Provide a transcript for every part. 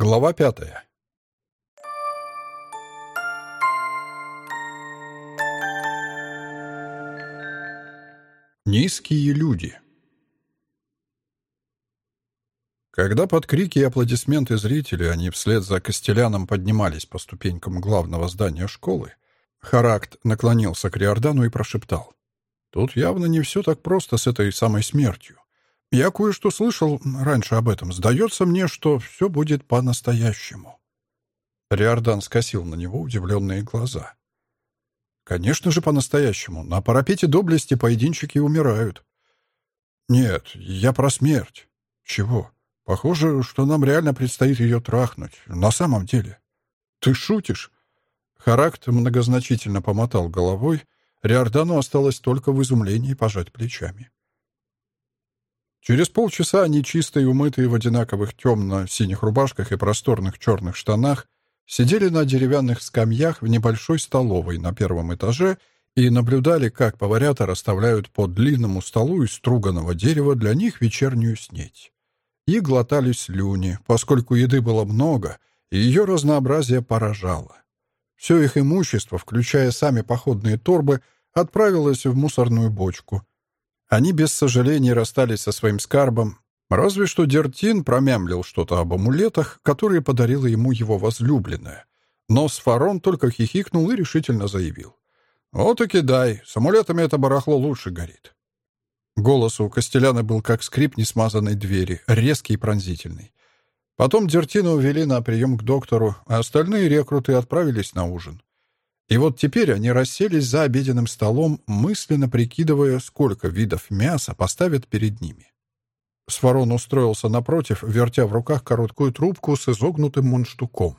Глава пятая. Низкие люди. Когда под крики и аплодисменты зрителей они вслед за Костеляном поднимались по ступенькам главного здания школы, Характ наклонился к Риордану и прошептал. «Тут явно не все так просто с этой самой смертью. Я кое-что слышал раньше об этом. Сдается мне, что все будет по-настоящему». Риордан скосил на него удивленные глаза. «Конечно же, по-настоящему. На парапете доблести поединчики умирают». «Нет, я про смерть». «Чего? Похоже, что нам реально предстоит ее трахнуть. На самом деле». «Ты шутишь?» Характ многозначительно помотал головой. Риордану осталось только в изумлении пожать плечами. Через полчаса они, чистые, умытые в одинаковых темно-синих рубашках и просторных черных штанах, сидели на деревянных скамьях в небольшой столовой на первом этаже и наблюдали, как поварята расставляют по длинному столу из струганного дерева для них вечернюю снеть. И глотали слюни, поскольку еды было много, и ее разнообразие поражало. Все их имущество, включая сами походные торбы, отправилось в мусорную бочку, они без сожалений расстались со своим скарбом, разве что Дертин промямлил что-то об амулетах, которые подарила ему его возлюбленная. Но Сфарон только хихикнул и решительно заявил. «Вот и кидай, с амулетами это барахло лучше горит». Голос у Костеляна был как скрип несмазанной двери, резкий и пронзительный. Потом Дертина увели на прием к доктору, а остальные рекруты отправились на ужин. И вот теперь они расселись за обеденным столом, мысленно прикидывая, сколько видов мяса поставят перед ними. Сварон устроился напротив, вертя в руках короткую трубку с изогнутым мундштуком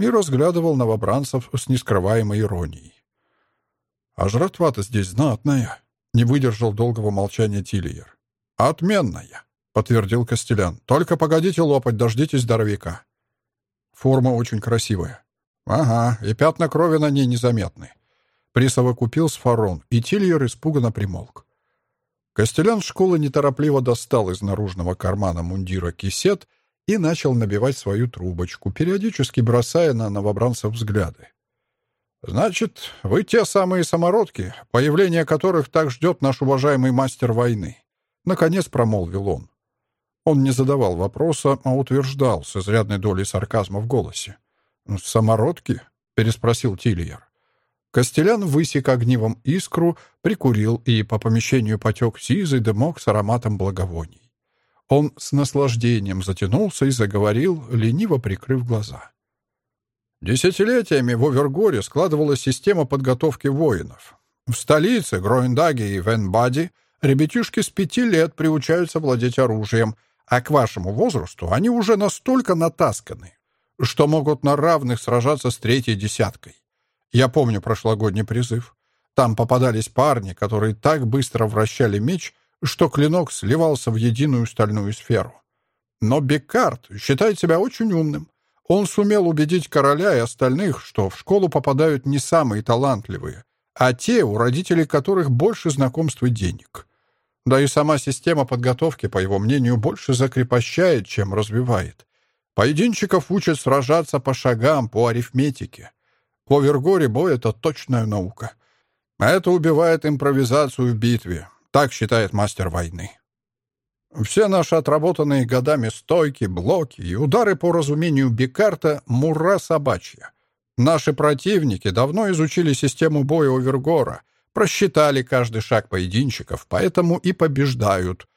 и разглядывал новобранцев с нескрываемой иронией. «А жратва-то здесь знатная», — не выдержал долгого молчания Тильер. «Отменная», — подтвердил Костелян. «Только погодите лопать, дождитесь здоровяка». «Форма очень красивая», «Ага, и пятна крови на ней незаметны». Присовокупил фарон, и Тильер испуганно примолк. Костелян школы неторопливо достал из наружного кармана мундира кисет и начал набивать свою трубочку, периодически бросая на новобранцев взгляды. «Значит, вы те самые самородки, появление которых так ждет наш уважаемый мастер войны», — наконец промолвил он. Он не задавал вопроса, а утверждал с изрядной долей сарказма в голосе. «Самородки?» — переспросил Тильер. Костелян высек огнивом искру, прикурил, и по помещению потек сизый дымок с ароматом благовоний. Он с наслаждением затянулся и заговорил, лениво прикрыв глаза. Десятилетиями в Овергоре складывалась система подготовки воинов. В столице, Гроендаге и Венбаде, ребятишки с пяти лет приучаются владеть оружием, а к вашему возрасту они уже настолько натасканы, что могут на равных сражаться с третьей десяткой. Я помню прошлогодний призыв. Там попадались парни, которые так быстро вращали меч, что клинок сливался в единую стальную сферу. Но Беккарт считает себя очень умным. Он сумел убедить короля и остальных, что в школу попадают не самые талантливые, а те, у родителей которых больше знакомств и денег. Да и сама система подготовки, по его мнению, больше закрепощает, чем развивает. Поединчиков учат сражаться по шагам, по арифметике. В Овергоре бой — это точная наука. Это убивает импровизацию в битве. Так считает мастер войны. Все наши отработанные годами стойки, блоки и удары по разумению Бекарта — мура собачья. Наши противники давно изучили систему боя Овергора, просчитали каждый шаг поединчиков, поэтому и побеждают.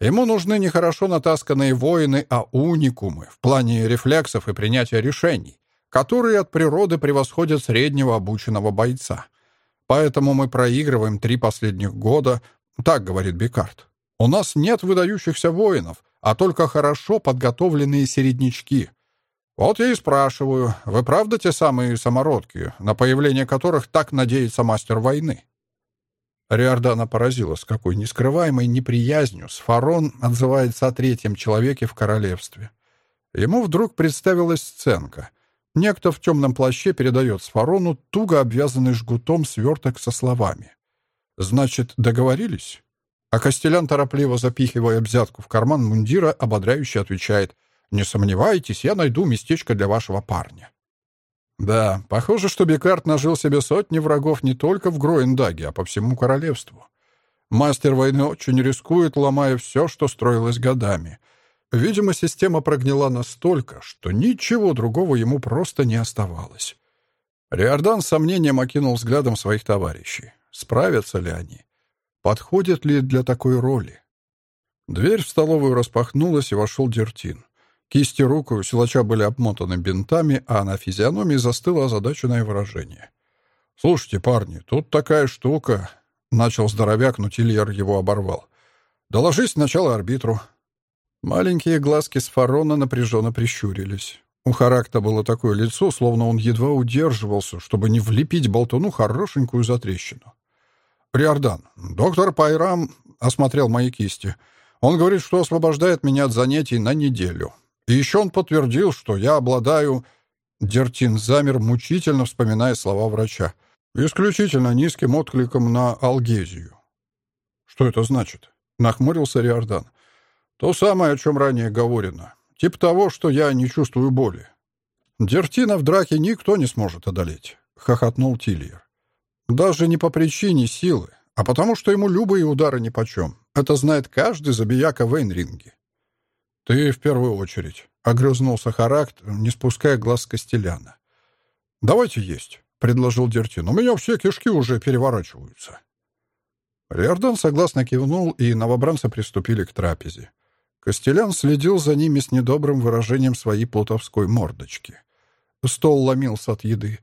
Ему нужны не хорошо натасканные воины, а уникумы в плане рефлексов и принятия решений, которые от природы превосходят среднего обученного бойца. Поэтому мы проигрываем три последних года, так говорит Бекарт. У нас нет выдающихся воинов, а только хорошо подготовленные середнячки. Вот я и спрашиваю, вы правда те самые самородки, на появление которых так надеется мастер войны? Риордана поразила, с какой нескрываемой неприязнью Сфарон отзывается о третьем человеке в королевстве. Ему вдруг представилась сценка. Некто в темном плаще передает Сфарону туго обвязанный жгутом сверток со словами. «Значит, договорились?» А Костелян, торопливо запихивая взятку в карман мундира, ободряюще отвечает. Не сомневайтесь, я найду местечко для вашего парня». Да, похоже, что Бекарт нажил себе сотни врагов не только в Гроендаге, а по всему королевству. Мастер войны очень рискует, ломая все, что строилось годами. Видимо, система прогнила настолько, что ничего другого ему просто не оставалось. Риордан с сомнением окинул взглядом своих товарищей. Справятся ли они? Подходят ли для такой роли? Дверь в столовую распахнулась, и вошел Дертин. Кисти рук у силача были обмотаны бинтами, а на физиономии застыло озадаченное выражение. «Слушайте, парни, тут такая штука...» — начал здоровяк, но Тильер его оборвал. «Доложись сначала арбитру». Маленькие глазки с фарона напряженно прищурились. У Характа было такое лицо, словно он едва удерживался, чтобы не влепить болтуну хорошенькую затрещину. «Риордан, доктор Пайрам осмотрел мои кисти. Он говорит, что освобождает меня от занятий на неделю. И еще он подтвердил, что я обладаю...» Дертин замер, мучительно вспоминая слова врача. «Исключительно низким откликом на алгезию». «Что это значит?» — нахмурился Риордан. «То самое, о чем ранее говорено. Тип того, что я не чувствую боли». «Дертина в драке никто не сможет одолеть», — хохотнул Тильер. «Даже не по причине силы, а потому что ему любые удары нипочем. Это знает каждый забияка в Эйнринге. «Ты в первую очередь», — огрызнулся Характ, не спуская глаз с Костеляна. «Давайте есть», — предложил Дертин. «У меня все кишки уже переворачиваются». Риордан согласно кивнул, и новобранцы приступили к трапезе. Костелян следил за ними с недобрым выражением своей плутовской мордочки. Стол ломился от еды.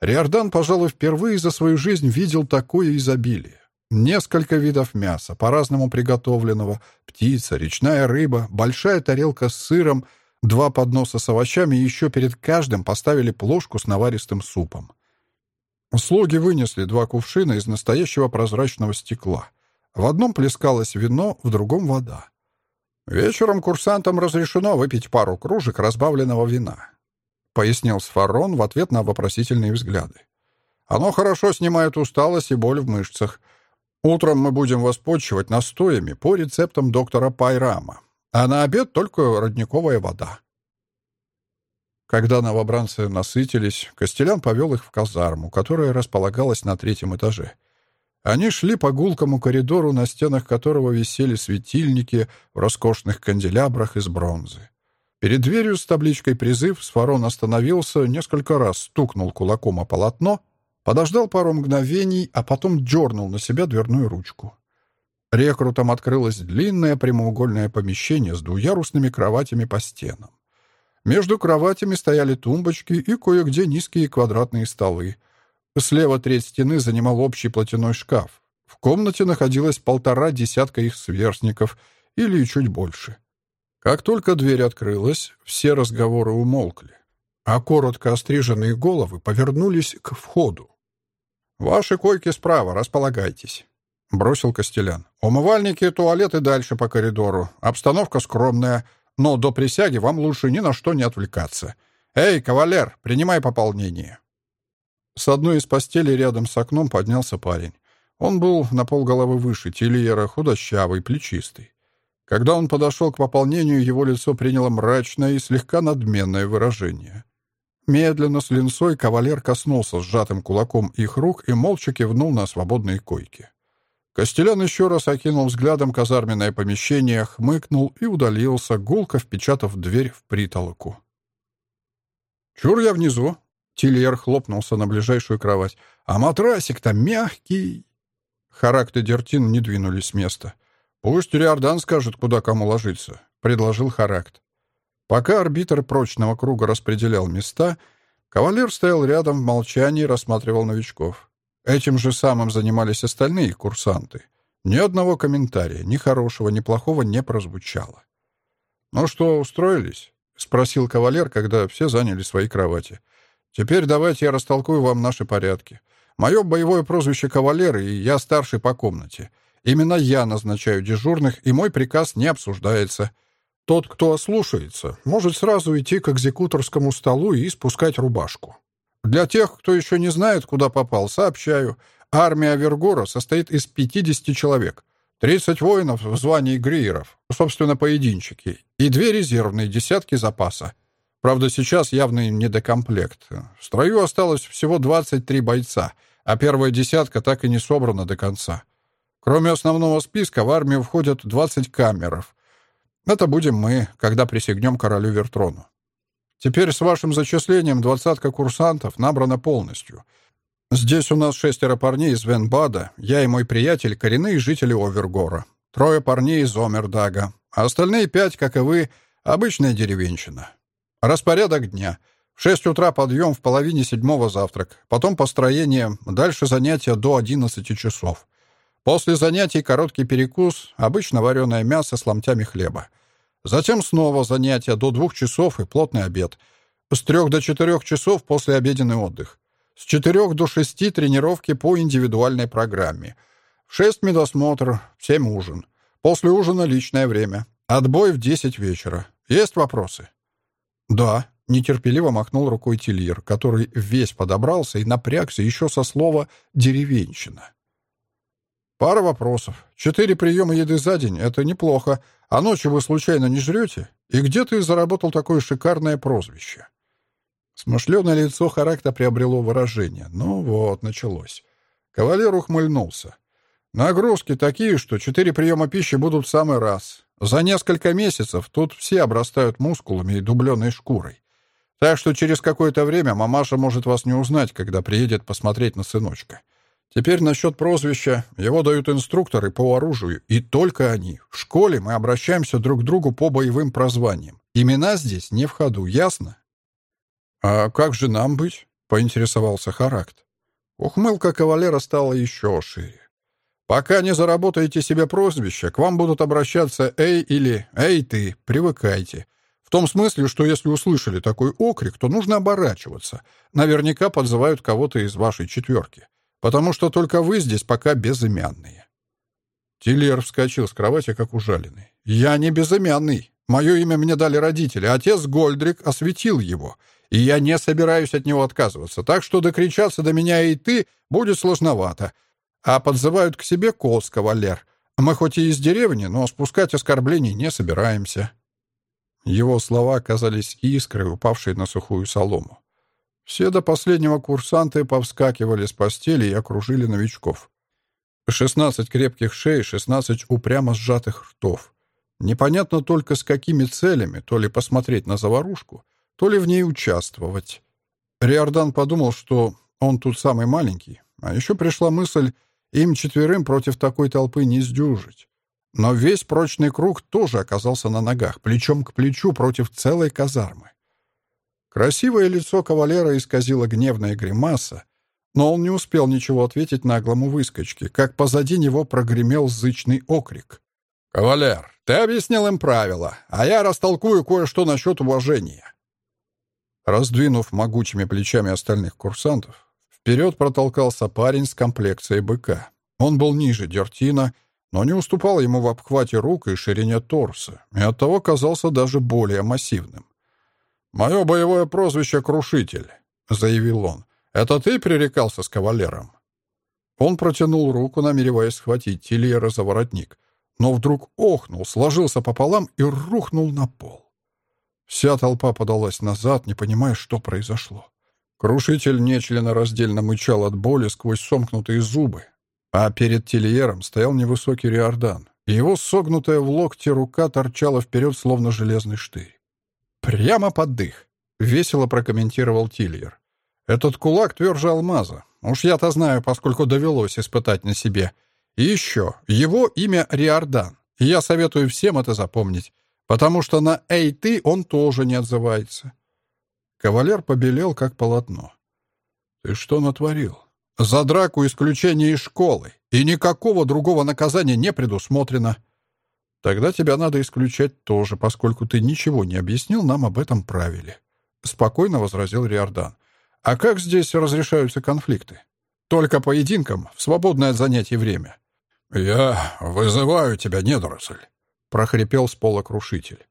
Риордан, пожалуй, впервые за свою жизнь видел такое изобилие. Несколько видов мяса, по-разному приготовленного, птица, речная рыба, большая тарелка с сыром, два подноса с овощами и еще перед каждым поставили плошку с наваристым супом. Слуги вынесли два кувшина из настоящего прозрачного стекла. В одном плескалось вино, в другом — вода. «Вечером курсантам разрешено выпить пару кружек разбавленного вина», — пояснил Сфарон в ответ на вопросительные взгляды. «Оно хорошо снимает усталость и боль в мышцах. Утром мы будем вас почивать настоями по рецептам доктора Пайрама, а на обед только родниковая вода. Когда новобранцы насытились, Костелян повел их в казарму, которая располагалась на третьем этаже. Они шли по гулкому коридору, на стенах которого висели светильники в роскошных канделябрах из бронзы. Перед дверью с табличкой «Призыв» Сфарон остановился, несколько раз стукнул кулаком о полотно Подождал пару мгновений, а потом дернул на себя дверную ручку. Рекрутам открылось длинное прямоугольное помещение с двуярусными кроватями по стенам. Между кроватями стояли тумбочки и кое-где низкие квадратные столы. Слева треть стены занимал общий платяной шкаф. В комнате находилось полтора десятка их сверстников или чуть больше. Как только дверь открылась, все разговоры умолкли а коротко остриженные головы повернулись к входу. «Ваши койки справа, располагайтесь», — бросил Костелян. «Умывальники и туалеты дальше по коридору. Обстановка скромная, но до присяги вам лучше ни на что не отвлекаться. Эй, кавалер, принимай пополнение». С одной из постелей рядом с окном поднялся парень. Он был на полголовы выше Тильера, худощавый, плечистый. Когда он подошел к пополнению, его лицо приняло мрачное и слегка надменное выражение. Медленно, с линцой, кавалер коснулся сжатым кулаком их рук и молча кивнул на свободные койки. Костелян еще раз окинул взглядом казарменное помещение, хмыкнул и удалился, гулко впечатав дверь в притолоку. «Чур я внизу!» Тильер хлопнулся на ближайшую кровать. «А матрасик-то мягкий!» Характ и Дертин не двинулись с места. «Пусть Риордан скажет, куда кому ложиться», — предложил Характ. Пока арбитр прочного круга распределял места, кавалер стоял рядом в молчании и рассматривал новичков. Этим же самым занимались остальные курсанты. Ни одного комментария, ни хорошего, ни плохого не прозвучало. «Ну что, устроились?» — спросил кавалер, когда все заняли свои кровати. «Теперь давайте я растолкую вам наши порядки. Мое боевое прозвище «Кавалер», и я старший по комнате. Именно я назначаю дежурных, и мой приказ не обсуждается. Тот, кто ослушается, может сразу идти к экзекуторскому столу и спускать рубашку. Для тех, кто еще не знает, куда попал, сообщаю. Армия Вергора состоит из 50 человек. Тридцать воинов в звании гриеров, собственно, поединчики, и две резервные десятки запаса. Правда, сейчас явный недокомплект. В строю осталось всего 23 бойца, а первая десятка так и не собрана до конца. Кроме основного списка, в армию входят 20 камеров. Это будем мы, когда присягнем королю Вертрону. Теперь с вашим зачислением двадцатка курсантов набрана полностью. Здесь у нас шестеро парней из Венбада, я и мой приятель, коренные жители Овергора. Трое парней из Омердага, а остальные пять, как и вы, обычная деревенщина. Распорядок дня. В шесть утра подъем, в половине седьмого завтрак. Потом построение, дальше занятия до одиннадцати часов. После занятий короткий перекус, обычно вареное мясо с ломтями хлеба. Затем снова занятия до двух часов и плотный обед. С трех до четырех часов после обеденный отдых. С четырех до шести тренировки по индивидуальной программе. В шесть медосмотр, в семь ужин. После ужина личное время. Отбой в десять вечера. Есть вопросы? Да, нетерпеливо махнул рукой Тильер, который весь подобрался и напрягся еще со слова «деревенщина». Пара вопросов. Четыре приема еды за день — это неплохо. А ночью вы случайно не жрете? И где ты заработал такое шикарное прозвище?» Смышленое лицо Характа приобрело выражение. Ну вот, началось. Кавалер ухмыльнулся. «Нагрузки такие, что четыре приема пищи будут в самый раз. За несколько месяцев тут все обрастают мускулами и дубленой шкурой. Так что через какое-то время мамаша может вас не узнать, когда приедет посмотреть на сыночка. Теперь насчет прозвища. Его дают инструкторы по оружию, и только они. В школе мы обращаемся друг к другу по боевым прозваниям. Имена здесь не в ходу, ясно? «А как же нам быть?» — поинтересовался Характ. Ухмылка кавалера стала еще шире. «Пока не заработаете себе прозвище, к вам будут обращаться «Эй» или «Эй, ты», привыкайте. В том смысле, что если услышали такой окрик, то нужно оборачиваться. Наверняка подзывают кого-то из вашей четверки потому что только вы здесь пока безымянные». Тиллер вскочил с кровати, как ужаленный. «Я не безымянный. Мое имя мне дали родители. Отец Гольдрик осветил его, и я не собираюсь от него отказываться, так что докричаться до меня и ты будет сложновато. А подзывают к себе Кос, кавалер. Мы хоть и из деревни, но спускать оскорблений не собираемся». Его слова оказались искрой, упавшей на сухую солому. Все до последнего курсанты повскакивали с постели и окружили новичков. Шестнадцать крепких шеи, шестнадцать упрямо сжатых ртов. Непонятно только с какими целями, то ли посмотреть на заварушку, то ли в ней участвовать. Риордан подумал, что он тут самый маленький, а еще пришла мысль, им четверым против такой толпы не сдюжить. Но весь прочный круг тоже оказался на ногах, плечом к плечу против целой казармы. Красивое лицо кавалера исказило гневная гримаса, но он не успел ничего ответить наглому выскочке, как позади него прогремел зычный окрик. «Кавалер, ты объяснил им правила, а я растолкую кое-что насчет уважения». Раздвинув могучими плечами остальных курсантов, вперед протолкался парень с комплекцией быка. Он был ниже Дертина, но не уступал ему в обхвате рук и ширине торса, и оттого казался даже более массивным. «Мое боевое прозвище — Крушитель», — заявил он. «Это ты пререкался с кавалером?» Он протянул руку, намереваясь схватить Тильера за воротник, но вдруг охнул, сложился пополам и рухнул на пол. Вся толпа подалась назад, не понимая, что произошло. Крушитель нечленораздельно мычал от боли сквозь сомкнутые зубы, а перед Тильером стоял невысокий Риордан, и его согнутая в локте рука торчала вперед, словно железный штырь. «Прямо под дых», — весело прокомментировал Тильер. «Этот кулак тверже алмаза. Уж я-то знаю, поскольку довелось испытать на себе. И еще, его имя Риордан. Я советую всем это запомнить, потому что на «Эй, ты» он тоже не отзывается». Кавалер побелел, как полотно. «Ты что натворил? За драку исключение из школы, и никакого другого наказания не предусмотрено». Тогда тебя надо исключать тоже, поскольку ты ничего не объяснил нам об этом правиле. Спокойно возразил Риордан. А как здесь разрешаются конфликты? Только поединком, в свободное от занятий время. Я вызываю тебя, недоросль, прохрипел с пола крушитель.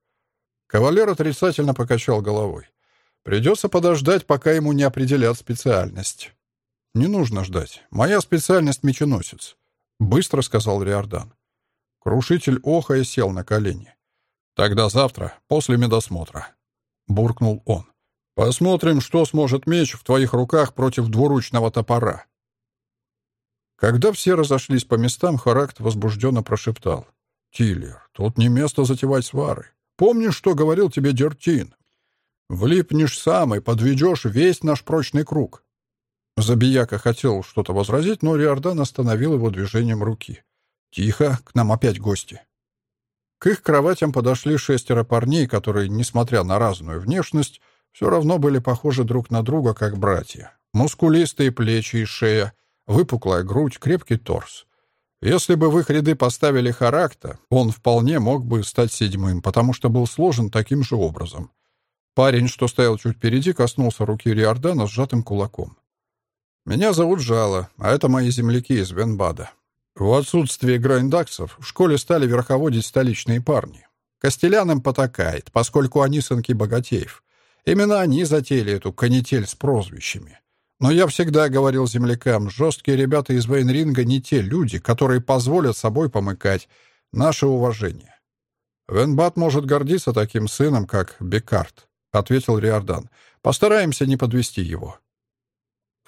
Кавалер отрицательно покачал головой. Придется подождать, пока ему не определят специальность. Не нужно ждать. Моя специальность — меченосец, — быстро сказал Риордан. Крушитель охая сел на колени. «Тогда завтра, после медосмотра», — буркнул он. «Посмотрим, что сможет меч в твоих руках против двуручного топора». Когда все разошлись по местам, Характ возбужденно прошептал. «Тиллер, тут не место затевать свары. Помнишь, что говорил тебе Дертин? Влипнешь сам и подведешь весь наш прочный круг». Забияка хотел что-то возразить, но Риордан остановил его движением руки. «Тихо, к нам опять гости». К их кроватям подошли шестеро парней, которые, несмотря на разную внешность, все равно были похожи друг на друга, как братья. Мускулистые плечи и шея, выпуклая грудь, крепкий торс. Если бы в их ряды поставили Характа, он вполне мог бы стать седьмым, потому что был сложен таким же образом. Парень, что стоял чуть впереди, коснулся руки Риордана сжатым кулаком. «Меня зовут Жало, а это мои земляки из Венбада. В отсутствие грайндаксов в школе стали верховодить столичные парни. Костелянам потакает, поскольку они сынки богатеев. Именно они затеяли эту канитель с прозвищами. Но я всегда говорил землякам, жесткие ребята из Вейнринга не те люди, которые позволят собой помыкать. Наше уважение. Венбат может гордиться таким сыном, как Бекарт, — ответил Риордан. Постараемся не подвести его.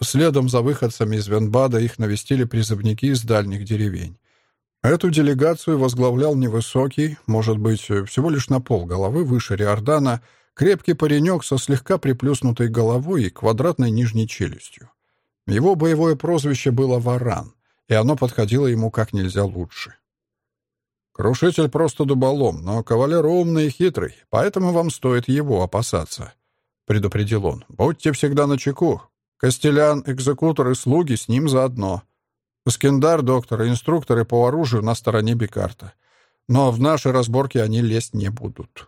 Следом за выходцами из Венбада их навестили призывники из дальних деревень. Эту делегацию возглавлял невысокий, может быть, всего лишь на пол головы выше Риордана, крепкий паренек со слегка приплюснутой головой и квадратной нижней челюстью. Его боевое прозвище было «Варан», и оно подходило ему как нельзя лучше. «Крушитель просто дуболом, но кавалер умный и хитрый, поэтому вам стоит его опасаться», — предупредил он. «Будьте всегда начеку, Костелян, экзекутор и слуги с ним заодно. Скиндар, доктор и инструкторы по оружию на стороне Бикарта. Но в наши разборки они лезть не будут.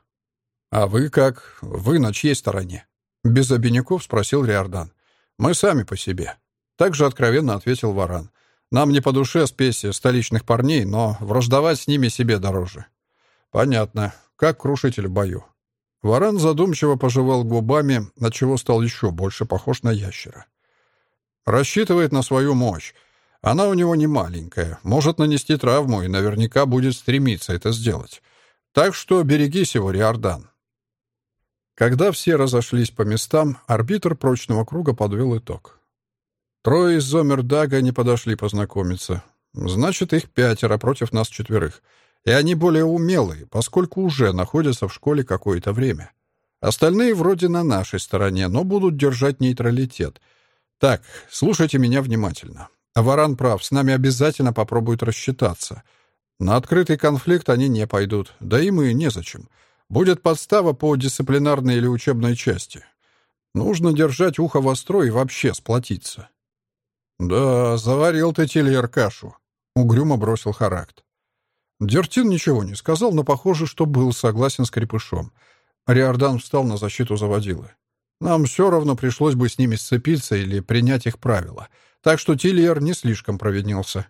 «А вы как? Вы на чьей стороне?» Без обиняков спросил Риордан. «Мы сами по себе». Также откровенно ответил Варан. «Нам не по душе спеси столичных парней, но враждовать с ними себе дороже». «Понятно. Как крушитель в бою?» Варан задумчиво пожевал губами, отчего стал еще больше похож на ящера. Рассчитывает на свою мощь. Она у него не маленькая, может нанести травму и наверняка будет стремиться это сделать. Так что берегись его, Риордан. Когда все разошлись по местам, арбитр прочного круга подвел итог. Трое из Зомердага не подошли познакомиться. Значит, их пятеро против нас четверых — и они более умелые, поскольку уже находятся в школе какое-то время. Остальные вроде на нашей стороне, но будут держать нейтралитет. Так, слушайте меня внимательно. Варан прав, с нами обязательно попробуют рассчитаться. На открытый конфликт они не пойдут, да и мы незачем. Будет подстава по дисциплинарной или учебной части. Нужно держать ухо востро и вообще сплотиться. «Да, заварил ты телер кашу», — угрюмо бросил Характ. Дертин ничего не сказал, но похоже, что был согласен с крепышом. Риордан встал на защиту заводилы. Нам все равно пришлось бы с ними сцепиться или принять их правила. Так что Тильер не слишком провинился.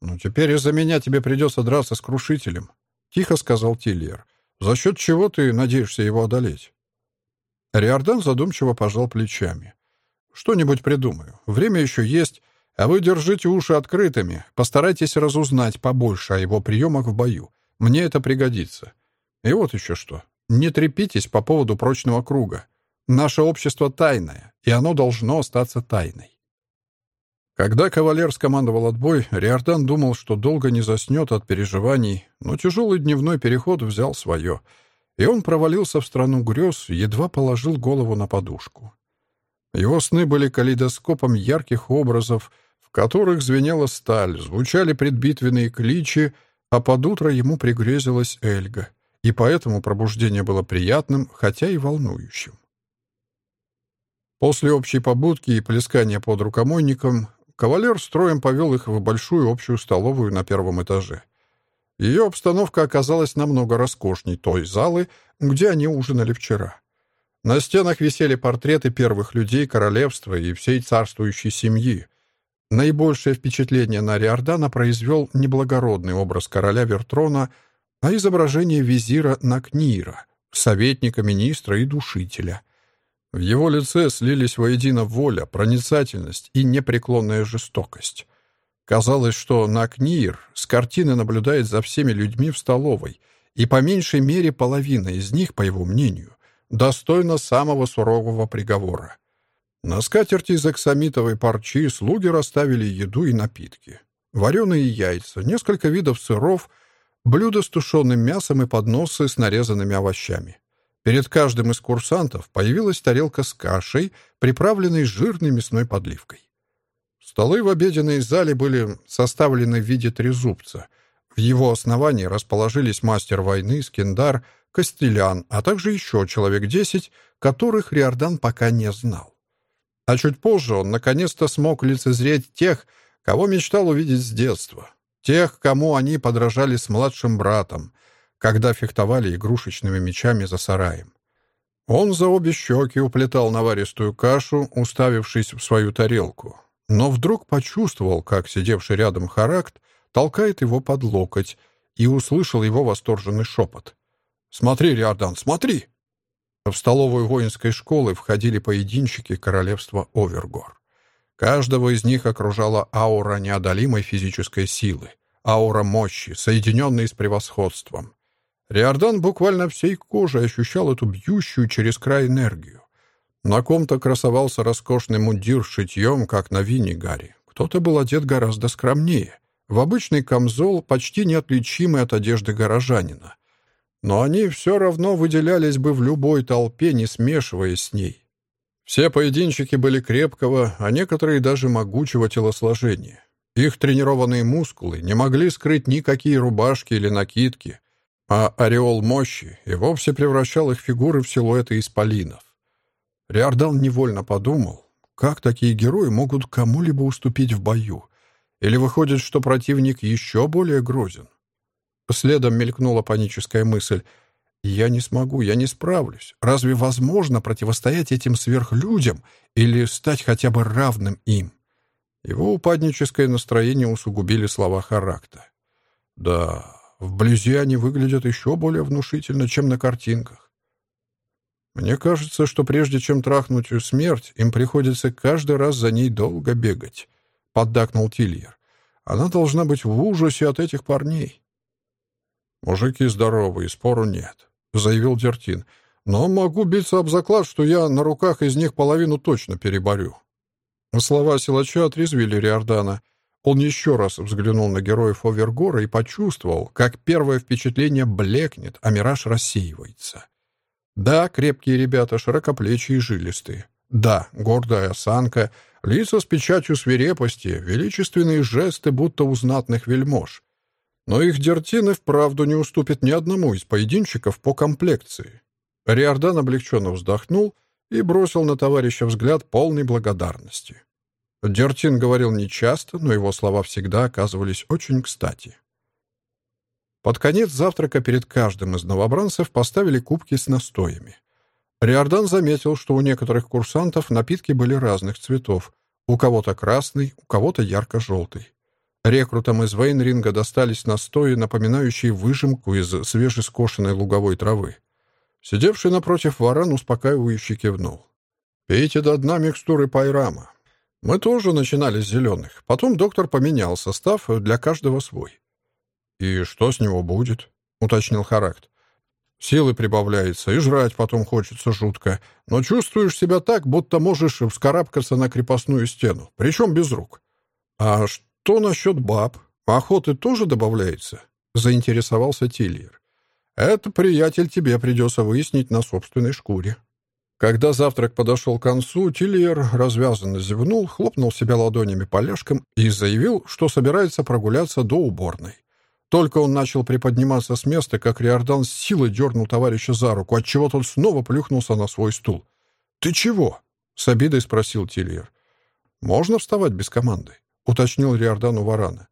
«Ну, теперь из-за меня тебе придется драться с Крушителем», — тихо сказал Тильер. «За счет чего ты надеешься его одолеть?» Риордан задумчиво пожал плечами. «Что-нибудь придумаю. Время еще есть. А вы держите уши открытыми, постарайтесь разузнать побольше о его приемах в бою. Мне это пригодится. И вот еще что. Не трепитесь по поводу прочного круга. Наше общество тайное, и оно должно остаться тайной. Когда кавалер скомандовал отбой, Риордан думал, что долго не заснет от переживаний, но тяжелый дневной переход взял свое, и он провалился в страну грез, едва положил голову на подушку. Его сны были калейдоскопом ярких образов, которых звенела сталь, звучали предбитвенные кличи, а под утро ему пригрезилась Эльга, и поэтому пробуждение было приятным, хотя и волнующим. После общей побудки и плескания под рукомойником кавалер строем повел их в большую общую столовую на первом этаже. Ее обстановка оказалась намного роскошней той залы, где они ужинали вчера. На стенах висели портреты первых людей королевства и всей царствующей семьи. Наибольшее впечатление на Риордана произвел неблагородный образ короля Вертрона, а изображение визира Накнира, советника министра и душителя. В его лице слились воедино воля, проницательность и непреклонная жестокость. Казалось, что Накнир с картины наблюдает за всеми людьми в столовой, и по меньшей мере половина из них, по его мнению, достойна самого сурового приговора. На скатерти из аксамитовой парчи слуги расставили еду и напитки. Вареные яйца, несколько видов сыров, блюда с тушеным мясом и подносы с нарезанными овощами. Перед каждым из курсантов появилась тарелка с кашей, приправленной жирной мясной подливкой. Столы в обеденной зале были составлены в виде трезубца. В его основании расположились мастер войны, скиндар, костелян, а также еще человек десять, которых Риордан пока не знал. А чуть позже он наконец-то смог лицезреть тех, кого мечтал увидеть с детства. Тех, кому они подражали с младшим братом, когда фехтовали игрушечными мечами за сараем. Он за обе щеки уплетал наваристую кашу, уставившись в свою тарелку. Но вдруг почувствовал, как сидевший рядом Характ толкает его под локоть и услышал его восторженный шепот. «Смотри, Риордан, смотри!» В столовую воинской школы входили поединщики королевства Овергор. Каждого из них окружала аура неодолимой физической силы, аура мощи, соединенной с превосходством. Риордан буквально всей кожей ощущал эту бьющую через край энергию. На ком-то красовался роскошный мундир с шитьем, как на Виннигаре. Кто-то был одет гораздо скромнее, в обычный камзол, почти неотличимый от одежды горожанина но они все равно выделялись бы в любой толпе, не смешиваясь с ней. Все поединщики были крепкого, а некоторые даже могучего телосложения. Их тренированные мускулы не могли скрыть никакие рубашки или накидки, а ореол мощи и вовсе превращал их фигуры в силуэты исполинов. Риордан невольно подумал, как такие герои могут кому-либо уступить в бою? Или выходит, что противник еще более грозен? Следом мелькнула паническая мысль. «Я не смогу, я не справлюсь. Разве возможно противостоять этим сверхлюдям или стать хотя бы равным им?» Его упадническое настроение усугубили слова Характа. «Да, вблизи они выглядят еще более внушительно, чем на картинках. Мне кажется, что прежде чем трахнуть смерть, им приходится каждый раз за ней долго бегать», — поддакнул Тильер. «Она должна быть в ужасе от этих парней». «Мужики здоровые, спору нет», — заявил Дертин. «Но могу биться об заклад, что я на руках из них половину точно переборю». Слова силача отрезвили Риордана. Он еще раз взглянул на героев Овергора и почувствовал, как первое впечатление блекнет, а мираж рассеивается. Да, крепкие ребята, широкоплечие и жилистые. Да, гордая осанка, лица с печатью свирепости, величественные жесты, будто у знатных вельмож. Но их Дертин вправду не уступит ни одному из поединщиков по комплекции. Риордан облегченно вздохнул и бросил на товарища взгляд полной благодарности. Дертин говорил нечасто, но его слова всегда оказывались очень кстати. Под конец завтрака перед каждым из новобранцев поставили кубки с настоями. Риордан заметил, что у некоторых курсантов напитки были разных цветов. У кого-то красный, у кого-то ярко-желтый. Рекрутам из Вейнринга достались настои, напоминающие выжимку из свежескошенной луговой травы. Сидевший напротив варан успокаивающе кивнул. «Пейте до дна микстуры пайрама. Мы тоже начинали с зеленых. Потом доктор поменял состав для каждого свой». «И что с него будет?» — уточнил Характ. «Силы прибавляется, и жрать потом хочется жутко, но чувствуешь себя так, будто можешь вскарабкаться на крепостную стену, причем без рук. А что «Что насчет баб? Охоты тоже добавляется?» — заинтересовался Тильер. «Это, приятель, тебе придется выяснить на собственной шкуре». Когда завтрак подошел к концу, Тильер развязанно зевнул, хлопнул себя ладонями поляшком и заявил, что собирается прогуляться до уборной. Только он начал приподниматься с места, как Риордан с силой дернул товарища за руку, отчего тот снова плюхнулся на свой стул. «Ты чего?» — с обидой спросил Тильер. «Можно вставать без команды?» — уточнил Риордан у Варана.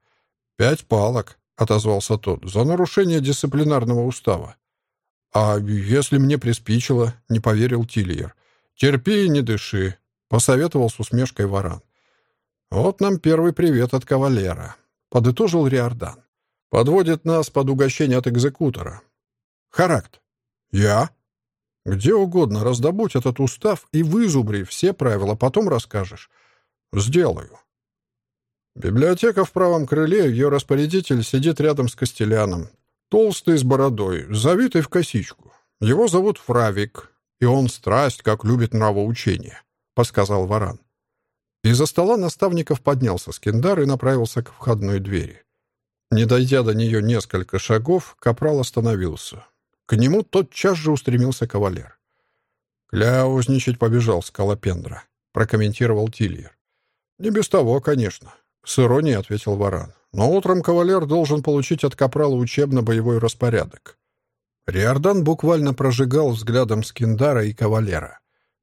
«Пять палок», — отозвался тот, — «за нарушение дисциплинарного устава». «А если мне приспичило?» — не поверил Тильер. «Терпи и не дыши», — посоветовал с усмешкой Варан. «Вот нам первый привет от кавалера», — подытожил Риордан. «Подводит нас под угощение от экзекутора». «Характ». «Я?» «Где угодно раздобудь этот устав и вызубри все правила, потом расскажешь». «Сделаю». Библиотека в правом крыле, ее распорядитель сидит рядом с Костеляном. Толстый с бородой, завитый в косичку. Его зовут Фравик, и он страсть, как любит нравоучение», — подсказал Варан. Из-за стола наставников поднялся Скиндар и направился к входной двери. Не дойдя до нее несколько шагов, капрал остановился. К нему тотчас же устремился кавалер. «Кляузничать побежал Скалопендра», — прокомментировал Тильер. «Не без того, конечно», — с иронией ответил Варан. «Но утром кавалер должен получить от капрала учебно-боевой распорядок». Риордан буквально прожигал взглядом Скиндара и кавалера.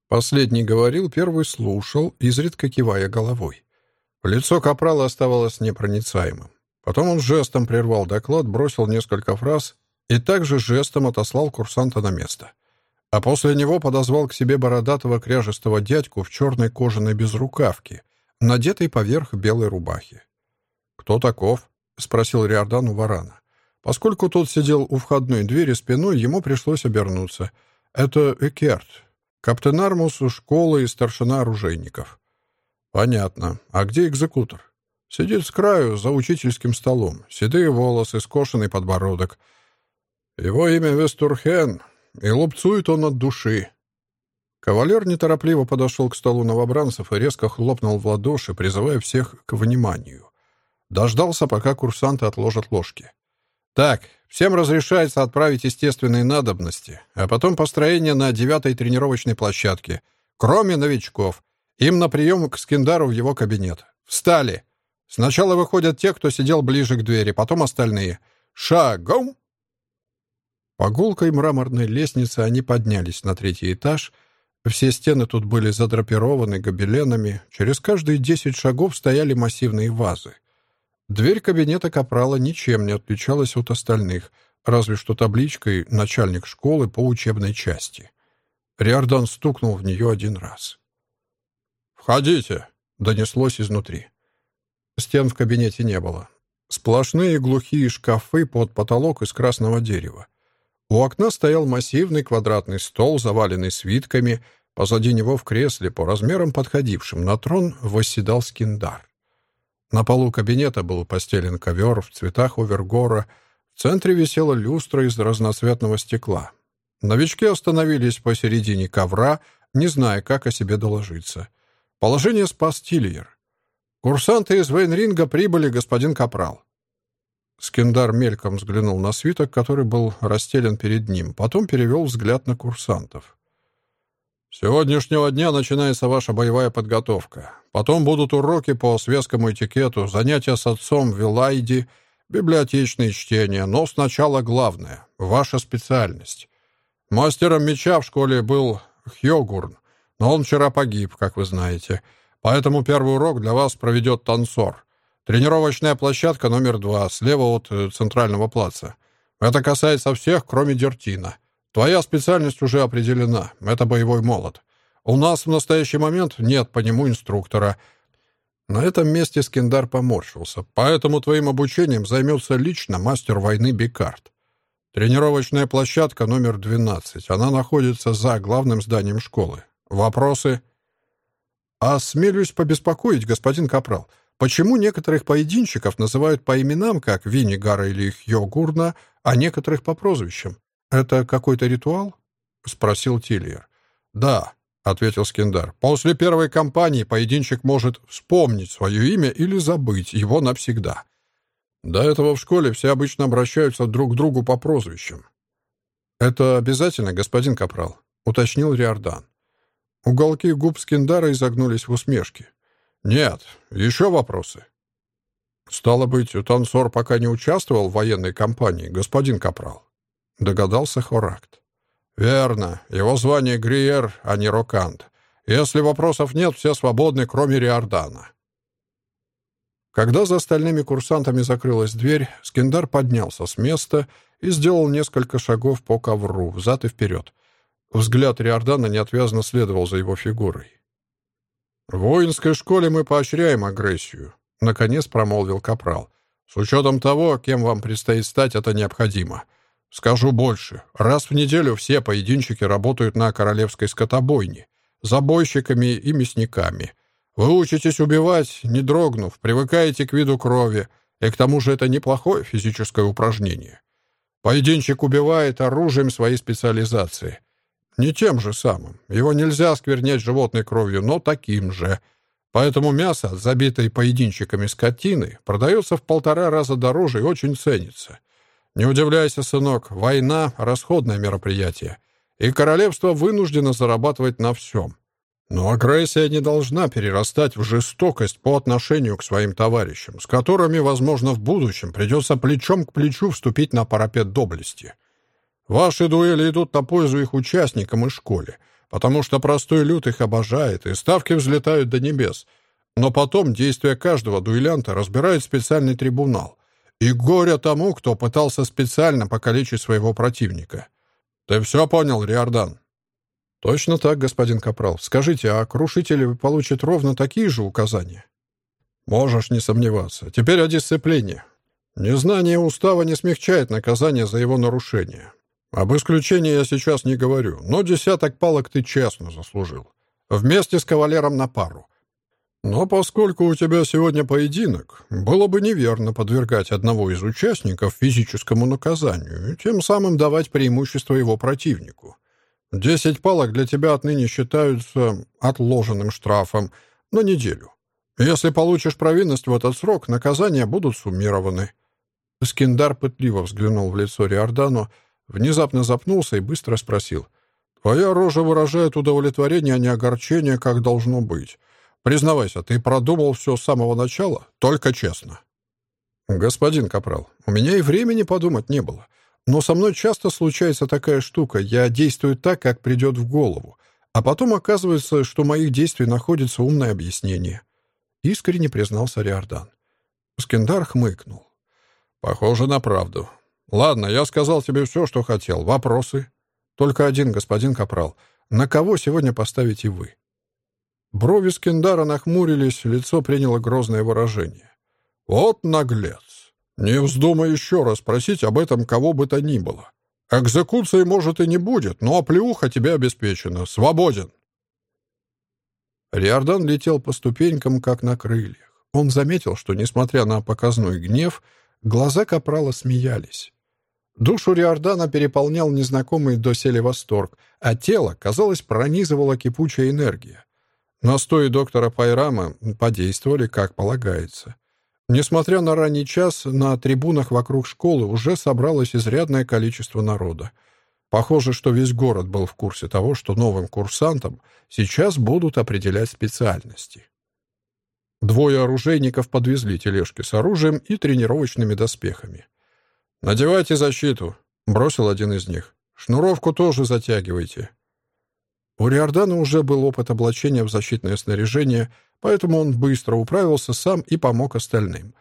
Последний говорил, первый слушал, изредка кивая головой. Лицо капрала оставалось непроницаемым. Потом он жестом прервал доклад, бросил несколько фраз и также жестом отослал курсанта на место. А после него подозвал к себе бородатого кряжестого дядьку в черной кожаной безрукавке, надетой поверх белой рубахи. «Кто таков?» — спросил Риордан у варана. Поскольку тот сидел у входной двери спиной, ему пришлось обернуться. «Это Экерт, Каптен Армус — школы и старшина оружейников. Понятно. А где экзекутор? Сидит с краю, за учительским столом. Седые волосы, скошенный подбородок. Его имя Вестурхен, и лупцует он от души. Кавалер неторопливо подошел к столу новобранцев и резко хлопнул в ладоши, призывая всех к вниманию. Дождался, пока курсанты отложат ложки. «Так, всем разрешается отправить естественные надобности, а потом построение на девятой тренировочной площадке, кроме новичков. Им на прием к Скиндару в его кабинет. Встали! Сначала выходят те, кто сидел ближе к двери, потом остальные. Шагом!» По гулкой мраморной лестнице они поднялись на третий этаж. Все стены тут были задрапированы гобеленами. Через каждые десять шагов стояли массивные вазы — Дверь кабинета Капрала ничем не отличалась от остальных, разве что табличкой «Начальник школы по учебной части». Риордан стукнул в нее один раз. «Входите!» — донеслось изнутри. Стен в кабинете не было. Сплошные глухие шкафы под потолок из красного дерева. У окна стоял массивный квадратный стол, заваленный свитками. Позади него в кресле, по размерам подходившим на трон, восседал скиндар. На полу кабинета был постелен ковер в цветах овергора, в центре висела люстра из разноцветного стекла. Новички остановились посередине ковра, не зная, как о себе доложиться. Положение спас Тильер. «Курсанты из Вейнринга прибыли, господин Капрал». Скиндар мельком взглянул на свиток, который был расстелен перед ним, потом перевел взгляд на курсантов. «С сегодняшнего дня начинается ваша боевая подготовка. Потом будут уроки по светскому этикету, занятия с отцом в Вилайде, библиотечные чтения. Но сначала главное — ваша специальность. Мастером меча в школе был Хьогурн, но он вчера погиб, как вы знаете. Поэтому первый урок для вас проведет танцор. Тренировочная площадка номер два, слева от э, центрального плаца. Это касается всех, кроме Дертина. Твоя специальность уже определена. Это боевой молот. У нас в настоящий момент нет по нему инструктора. На этом месте Скиндар поморщился. Поэтому твоим обучением займется лично мастер войны Бикард. Тренировочная площадка номер 12. Она находится за главным зданием школы. Вопросы? Осмелюсь побеспокоить, господин Капрал. Почему некоторых поединщиков называют по именам, как Виннигара или Хьогурна, а некоторых по прозвищам? «Это какой-то ритуал?» — спросил Тильер. «Да», — ответил Скиндар. «После первой кампании поединчик может вспомнить свое имя или забыть его навсегда. До этого в школе все обычно обращаются друг к другу по прозвищам». «Это обязательно, господин Капрал», — уточнил Риордан. Уголки губ Скиндара изогнулись в усмешке. «Нет, еще вопросы?» «Стало быть, танцор пока не участвовал в военной кампании, господин Капрал?» — догадался Хоракт. «Верно. Его звание Гриер, а не Рокант. Если вопросов нет, все свободны, кроме Риордана». Когда за остальными курсантами закрылась дверь, Скиндар поднялся с места и сделал несколько шагов по ковру, взад и вперед. Взгляд Риордана неотвязно следовал за его фигурой. «В воинской школе мы поощряем агрессию», — наконец промолвил Капрал. «С учетом того, кем вам предстоит стать, это необходимо. Скажу больше. Раз в неделю все поединчики работают на королевской скотобойне, забойщиками и мясниками. Вы учитесь убивать, не дрогнув, привыкаете к виду крови, и к тому же это неплохое физическое упражнение. Поединчик убивает оружием своей специализации. Не тем же самым. Его нельзя осквернять животной кровью, но таким же. Поэтому мясо, забитое поединчиками скотины, продается в полтора раза дороже и очень ценится. Не удивляйся, сынок, война — расходное мероприятие, и королевство вынуждено зарабатывать на всем. Но агрессия не должна перерастать в жестокость по отношению к своим товарищам, с которыми, возможно, в будущем придется плечом к плечу вступить на парапет доблести. Ваши дуэли идут на пользу их участникам и школе, потому что простой люд их обожает, и ставки взлетают до небес. Но потом действия каждого дуэлянта разбирает специальный трибунал. И горе тому, кто пытался специально покалечить своего противника. Ты все понял, Риордан? «Точно так, господин Капрал. Скажите, а крушители получат ровно такие же указания?» «Можешь не сомневаться. Теперь о дисциплине. Незнание устава не смягчает наказание за его нарушение. Об исключении я сейчас не говорю, но десяток палок ты честно заслужил. Вместе с кавалером на пару. Но поскольку у тебя сегодня поединок, было бы неверно подвергать одного из участников физическому наказанию тем самым давать преимущество его противнику. Десять палок для тебя отныне считаются отложенным штрафом на неделю. Если получишь провинность в этот срок, наказания будут суммированы». Скиндар пытливо взглянул в лицо Риордану, внезапно запнулся и быстро спросил. «Твоя рожа выражает удовлетворение, а не огорчение, как должно быть. Признавайся, ты продумал все с самого начала? Только честно». «Господин Капрал, у меня и времени подумать не было. Но со мной часто случается такая штука. Я действую так, как придет в голову. А потом оказывается, что моих действий находится умное объяснение. Искренне признался Риордан. Скендар хмыкнул. Похоже на правду. Ладно, я сказал тебе все, что хотел. Вопросы? Только один, господин Капрал. На кого сегодня поставите вы? Брови Скендара нахмурились, лицо приняло грозное выражение. «Вот наглец! «Не вздумай еще раз просить об этом кого бы то ни было. Экзекуции, может, и не будет, но оплеуха тебе обеспечена. Свободен!» Риордан летел по ступенькам, как на крыльях. Он заметил, что, несмотря на показной гнев, глаза Капрала смеялись. Душу Риордана переполнял незнакомый доселе восторг, а тело, казалось, пронизывала кипучая энергия. Настои доктора Пайрама подействовали, как полагается — Несмотря на ранний час, на трибунах вокруг школы уже собралось изрядное количество народа. Похоже, что весь город был в курсе того, что новым курсантам сейчас будут определять специальности. Двое оружейников подвезли тележки с оружием и тренировочными доспехами. «Надевайте защиту», — бросил один из них. «Шнуровку тоже затягивайте». У Риордана уже был опыт облачения в защитное снаряжение — поэтому он быстро управился сам и помог остальным.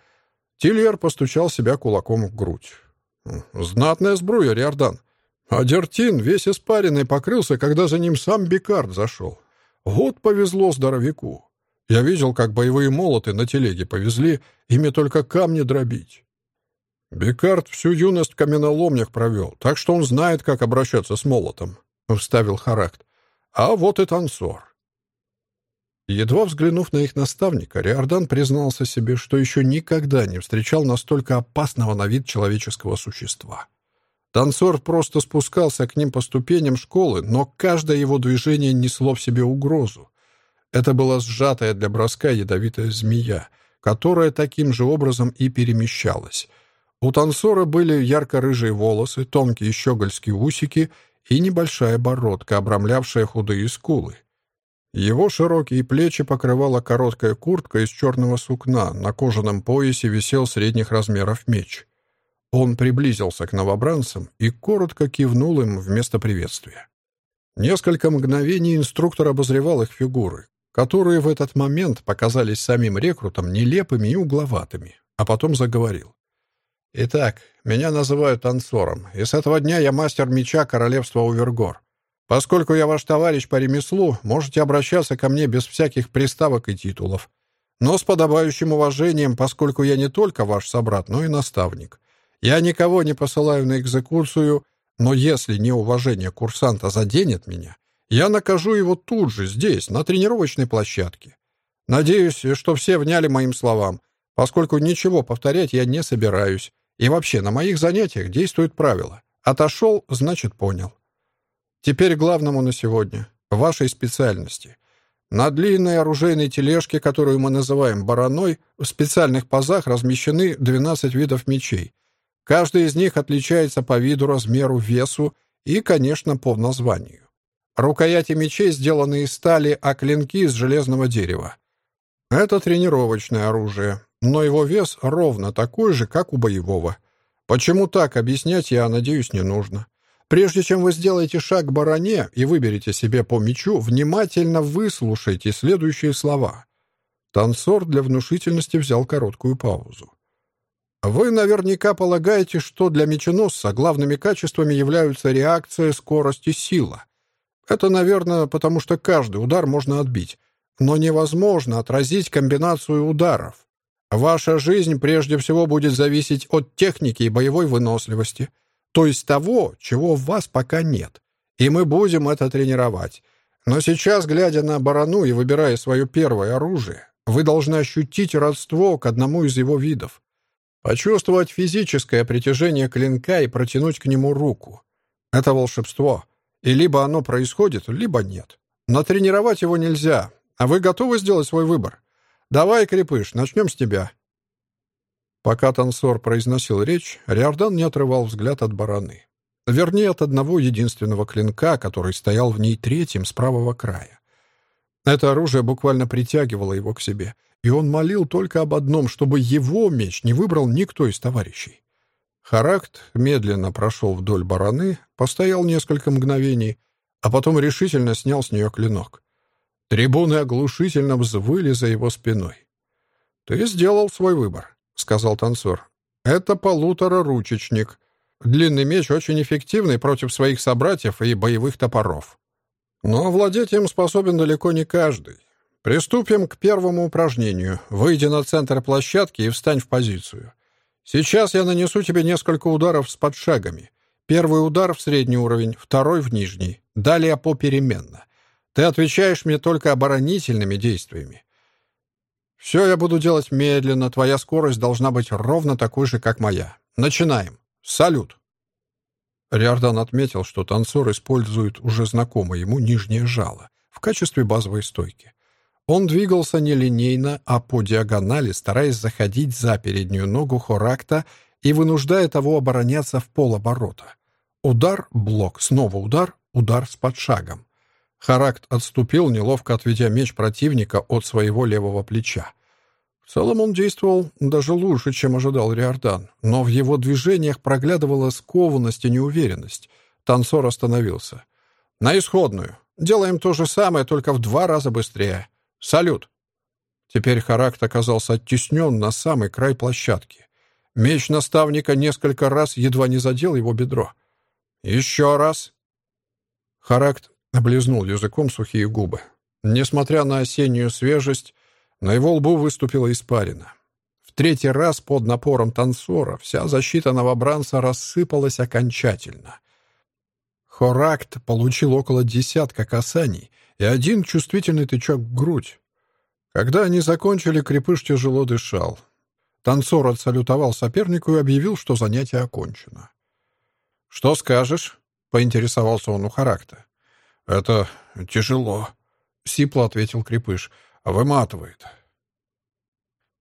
Тильер постучал себя кулаком в грудь. «Знатная сбруя, Риордан. А Дертин весь испаренный покрылся, когда за ним сам Бикард зашел. Вот повезло здоровяку. Я видел, как боевые молоты на телеге повезли, ими только камни дробить. Бикард всю юность в каменоломнях провел, так что он знает, как обращаться с молотом», — вставил Характ. «А вот и танцор. Едва взглянув на их наставника, Риордан признался себе, что еще никогда не встречал настолько опасного на вид человеческого существа. Танцор просто спускался к ним по ступеням школы, но каждое его движение несло в себе угрозу. Это была сжатая для броска ядовитая змея, которая таким же образом и перемещалась. У танцора были ярко-рыжие волосы, тонкие щегольские усики и небольшая бородка, обрамлявшая худые скулы. Его широкие плечи покрывала короткая куртка из черного сукна, на кожаном поясе висел средних размеров меч. Он приблизился к новобранцам и коротко кивнул им вместо приветствия. Несколько мгновений инструктор обозревал их фигуры, которые в этот момент показались самим рекрутам нелепыми и угловатыми, а потом заговорил. «Итак, меня называют танцором, и с этого дня я мастер меча королевства Увергор. Поскольку я ваш товарищ по ремеслу, можете обращаться ко мне без всяких приставок и титулов. Но с подобающим уважением, поскольку я не только ваш собрат, но и наставник. Я никого не посылаю на экзекуцию, но если неуважение курсанта заденет меня, я накажу его тут же, здесь, на тренировочной площадке. Надеюсь, что все вняли моим словам, поскольку ничего повторять я не собираюсь. И вообще, на моих занятиях действует правило. Отошел, значит, понял. Теперь главному на сегодня. Вашей специальности. На длинной оружейной тележке, которую мы называем бараной, в специальных пазах размещены 12 видов мечей. Каждый из них отличается по виду, размеру, весу и, конечно, по названию. Рукояти мечей сделаны из стали, а клинки — из железного дерева. Это тренировочное оружие, но его вес ровно такой же, как у боевого. Почему так, объяснять я, надеюсь, не нужно. Прежде чем вы сделаете шаг к бароне и выберете себе по мечу, внимательно выслушайте следующие слова. Танцор для внушительности взял короткую паузу. Вы наверняка полагаете, что для меченосца главными качествами являются реакция, скорость и сила. Это, наверное, потому что каждый удар можно отбить, но невозможно отразить комбинацию ударов. Ваша жизнь прежде всего будет зависеть от техники и боевой выносливости, то есть того, чего в вас пока нет. И мы будем это тренировать. Но сейчас, глядя на барану и выбирая свое первое оружие, вы должны ощутить родство к одному из его видов. Почувствовать физическое притяжение клинка и протянуть к нему руку. Это волшебство — и либо оно происходит, либо нет. Но тренировать его нельзя. А вы готовы сделать свой выбор? Давай, Крепыш, начнем с тебя». Пока танцор произносил речь, Риордан не отрывал взгляд от бараны. Вернее, от одного единственного клинка, который стоял в ней третьим с правого края. Это оружие буквально притягивало его к себе, и он молил только об одном, чтобы его меч не выбрал никто из товарищей. Характ медленно прошел вдоль бараны, постоял несколько мгновений, а потом решительно снял с нее клинок. Трибуны оглушительно взвыли за его спиной. «Ты сделал свой выбор», — сказал танцор. «Это полутораручечник. Длинный меч очень эффективный против своих собратьев и боевых топоров. Но владеть им способен далеко не каждый. Приступим к первому упражнению. Выйди на центр площадки и встань в позицию. Сейчас я нанесу тебе несколько ударов с подшагами. Первый удар в средний уровень, второй в нижний. Далее попеременно. Ты отвечаешь мне только оборонительными действиями. Все я буду делать медленно, твоя скорость должна быть ровно такой же, как моя. Начинаем. Салют!» Риордан отметил, что танцор использует уже знакомое ему нижнее жало в качестве базовой стойки. Он двигался не линейно, а по диагонали, стараясь заходить за переднюю ногу Хоракта и вынуждая того обороняться в полоборота. Удар, блок, снова удар, удар с подшагом. Характ отступил, неловко отведя меч противника от своего левого плеча. В целом он действовал даже лучше, чем ожидал Риордан, но в его движениях проглядывала скованность и неуверенность. Танцор остановился. «На исходную. Делаем то же самое, только в два раза быстрее. Салют!» Теперь Характ оказался оттеснен на самый край площадки. Меч наставника несколько раз едва не задел его бедро. «Еще раз!» Характ облизнул языком сухие губы. Несмотря на осеннюю свежесть, на его лбу выступила испарина. В третий раз под напором танцора вся защита новобранца рассыпалась окончательно. Хоракт получил около десятка касаний — и один чувствительный тычок в грудь. Когда они закончили, Крепыш тяжело дышал. Танцор отсалютовал сопернику и объявил, что занятие окончено. «Что скажешь?» — поинтересовался он у Характа. «Это тяжело», — сипло ответил Крепыш. «Выматывает».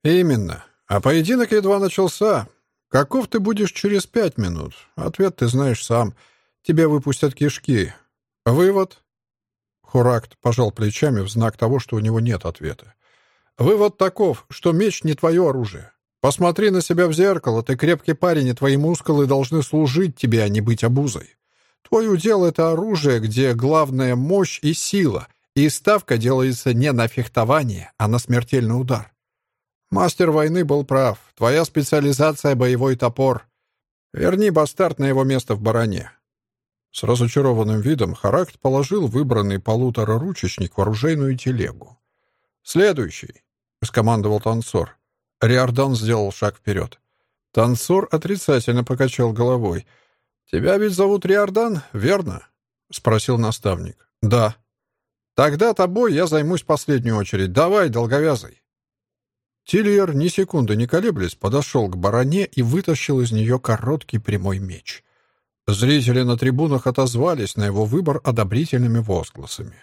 «Именно. А поединок едва начался. Каков ты будешь через пять минут? Ответ ты знаешь сам. Тебе выпустят кишки. Вывод Хуракт пожал плечами в знак того, что у него нет ответа. «Вывод таков, что меч не твое оружие. Посмотри на себя в зеркало, ты крепкий парень, и твои мускулы должны служить тебе, а не быть обузой. Твой удел — это оружие, где главная мощь и сила, и ставка делается не на фехтование, а на смертельный удар. Мастер войны был прав. Твоя специализация — боевой топор. Верни бастард на его место в баране. С разочарованным видом Характ положил выбранный полутораручечник в оружейную телегу. «Следующий!» — скомандовал танцор. Риордан сделал шаг вперед. Танцор отрицательно покачал головой. «Тебя ведь зовут Риордан, верно?» — спросил наставник. «Да». Тогда тобой я займусь в последнюю очередь. Давай, долговязый. Тильер, ни секунды не колеблясь, подошел к бароне и вытащил из нее короткий прямой меч. Зрители на трибунах отозвались на его выбор одобрительными возгласами.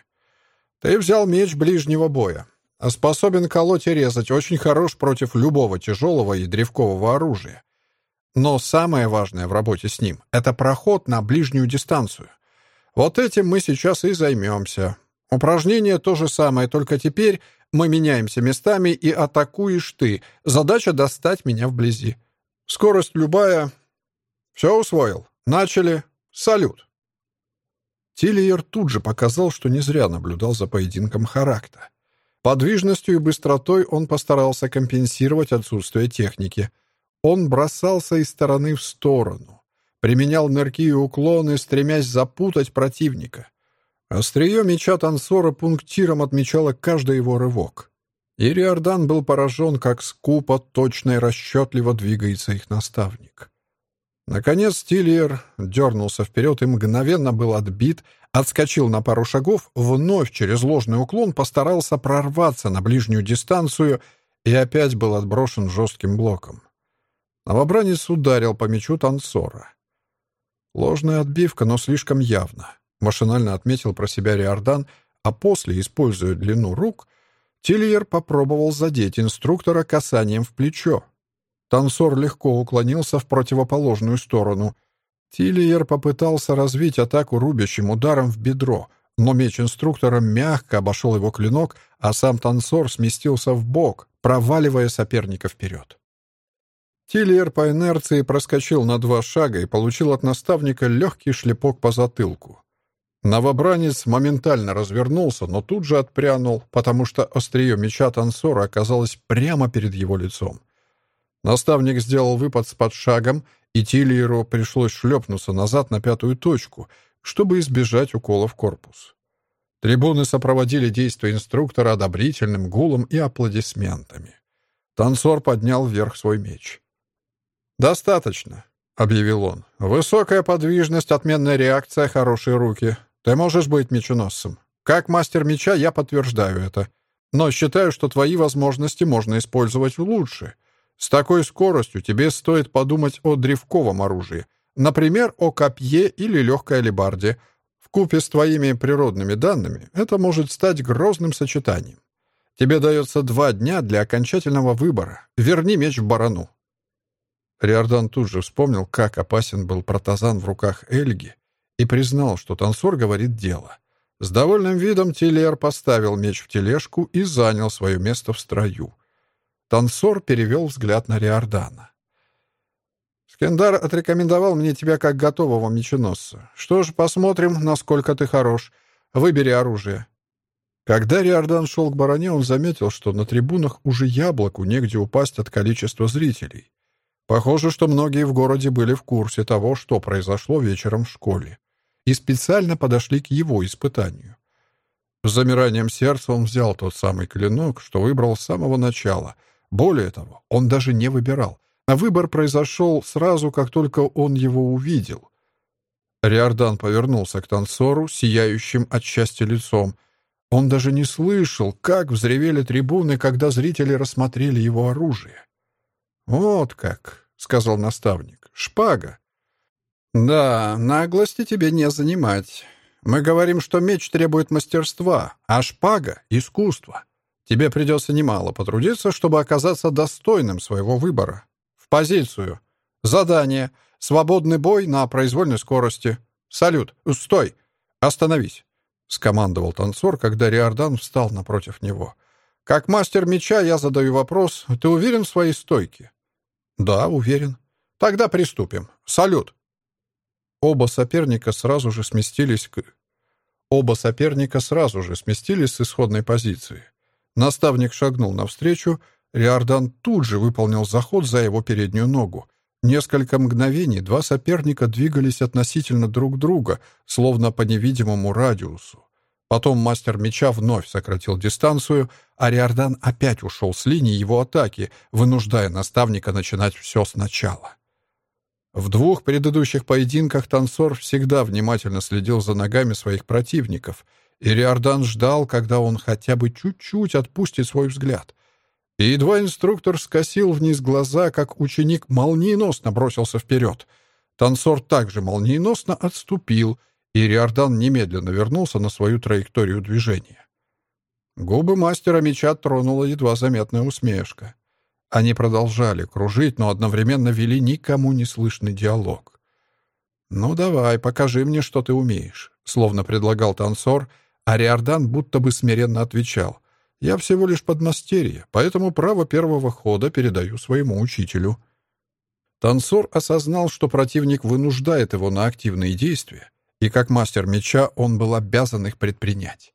«Ты взял меч ближнего боя. Способен колоть и резать, очень хорош против любого тяжелого и древкового оружия. Но самое важное в работе с ним — это проход на ближнюю дистанцию. Вот этим мы сейчас и займемся. Упражнение то же самое, только теперь мы меняемся местами и атакуешь ты. Задача — достать меня вблизи. Скорость любая. Все усвоил. Начали. Салют. Тиллиер тут же показал, что не зря наблюдал за поединком Характа. Подвижностью и быстротой он постарался компенсировать отсутствие техники — он бросался из стороны в сторону, применял нырки и уклоны, стремясь запутать противника. Острие меча танцора пунктиром отмечало каждый его рывок. И Риордан был поражен, как скупо, точно и расчетливо двигается их наставник. Наконец Тильер дернулся вперед и мгновенно был отбит, отскочил на пару шагов, вновь через ложный уклон постарался прорваться на ближнюю дистанцию и опять был отброшен жестким блоком. Новобранец ударил по мячу танцора. Ложная отбивка, но слишком явно. Машинально отметил про себя Риордан, а после, используя длину рук, Тильер попробовал задеть инструктора касанием в плечо. Танцор легко уклонился в противоположную сторону. Тильер попытался развить атаку рубящим ударом в бедро, но меч инструктора мягко обошел его клинок, а сам танцор сместился в бок, проваливая соперника вперед. Тильер по инерции проскочил на два шага и получил от наставника легкий шлепок по затылку. Новобранец моментально развернулся, но тут же отпрянул, потому что острие меча танцора оказалось прямо перед его лицом. Наставник сделал выпад с подшагом, и Тильеру пришлось шлепнуться назад на пятую точку, чтобы избежать укола в корпус. Трибуны сопроводили действия инструктора одобрительным гулом и аплодисментами. Танцор поднял вверх свой меч. «Достаточно», — объявил он. «Высокая подвижность, отменная реакция, хорошие руки. Ты можешь быть меченосцем. Как мастер меча я подтверждаю это. Но считаю, что твои возможности можно использовать лучше. С такой скоростью тебе стоит подумать о древковом оружии. Например, о копье или легкой алебарде. Вкупе с твоими природными данными это может стать грозным сочетанием. Тебе дается два дня для окончательного выбора. Верни меч в барану. Риордан тут же вспомнил, как опасен был протазан в руках Эльги, и признал, что танцор говорит дело. С довольным видом Тилер поставил меч в тележку и занял свое место в строю. Танцор перевел взгляд на Риордана. «Скендар отрекомендовал мне тебя как готового меченосца. Что ж, посмотрим, насколько ты хорош. Выбери оружие». Когда Риордан шел к бароне, он заметил, что на трибунах уже яблоку негде упасть от количества зрителей. Похоже, что многие в городе были в курсе того, что произошло вечером в школе, и специально подошли к его испытанию. С замиранием сердца он взял тот самый клинок, что выбрал с самого начала. Более того, он даже не выбирал, а выбор произошел сразу, как только он его увидел. Риордан повернулся к танцору, сияющим от счастья лицом. Он даже не слышал, как взревели трибуны, когда зрители рассмотрели его оружие. «Вот как», — сказал наставник, — «шпага». «Да, наглости тебе не занимать. Мы говорим, что меч требует мастерства, а шпага — искусство. Тебе придется немало потрудиться, чтобы оказаться достойным своего выбора. В позицию. Задание. Свободный бой на произвольной скорости. Салют. Стой. Остановись», — скомандовал танцор, когда Риордан встал напротив него. Как мастер меча я задаю вопрос. Ты уверен в своей стойке? Да, уверен. Тогда приступим. Салют. Оба соперника сразу же сместились к... Оба соперника сразу же сместились с исходной позиции. Наставник шагнул навстречу, Риордан тут же выполнил заход за его переднюю ногу. Несколько мгновений два соперника двигались относительно друг друга, словно по невидимому радиусу. Потом мастер меча вновь сократил дистанцию, а Риордан опять ушел с линии его атаки, вынуждая наставника начинать все сначала. В двух предыдущих поединках танцор всегда внимательно следил за ногами своих противников и Риордан ждал, когда он хотя бы чуть-чуть отпустит свой взгляд. И едва инструктор скосил вниз глаза, как ученик молниеносно бросился вперед. Танцор также молниеносно отступил, и Риордан немедленно вернулся на свою траекторию движения. Губы мастера меча тронула едва заметная усмешка. Они продолжали кружить, но одновременно вели никому не слышный диалог. «Ну давай, покажи мне, что ты умеешь», — словно предлагал танцор, а Риордан будто бы смиренно отвечал. «Я всего лишь подмастерье, поэтому право первого хода передаю своему учителю». Танцор осознал, что противник вынуждает его на активные действия, и как мастер меча он был обязан их предпринять.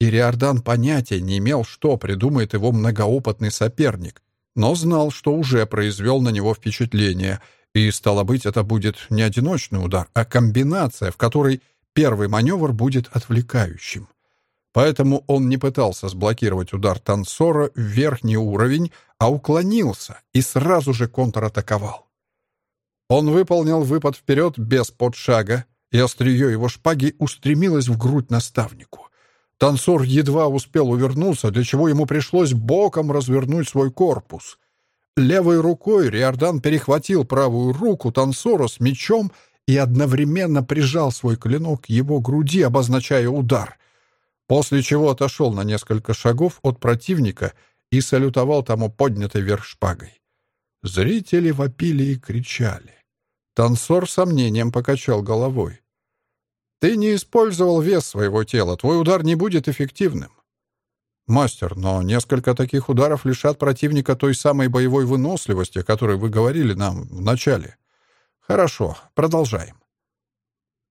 И понятия не имел, что придумает его многоопытный соперник, но знал, что уже произвел на него впечатление, и, стало быть, это будет не одиночный удар, а комбинация, в которой первый маневр будет отвлекающим. Поэтому он не пытался сблокировать удар танцора в верхний уровень, а уклонился и сразу же контратаковал. Он выполнил выпад вперед без подшага, и острие его шпаги устремилось в грудь наставнику. Танцор едва успел увернуться, для чего ему пришлось боком развернуть свой корпус. Левой рукой Риордан перехватил правую руку танцора с мечом и одновременно прижал свой клинок к его груди, обозначая удар. После чего отошел на несколько шагов от противника и салютовал тому поднятой вверх шпагой. Зрители вопили и кричали. Танцор сомнением покачал головой. «Ты не использовал вес своего тела, твой удар не будет эффективным». «Мастер, но несколько таких ударов лишат противника той самой боевой выносливости, о которой вы говорили нам в начале. Хорошо, продолжаем.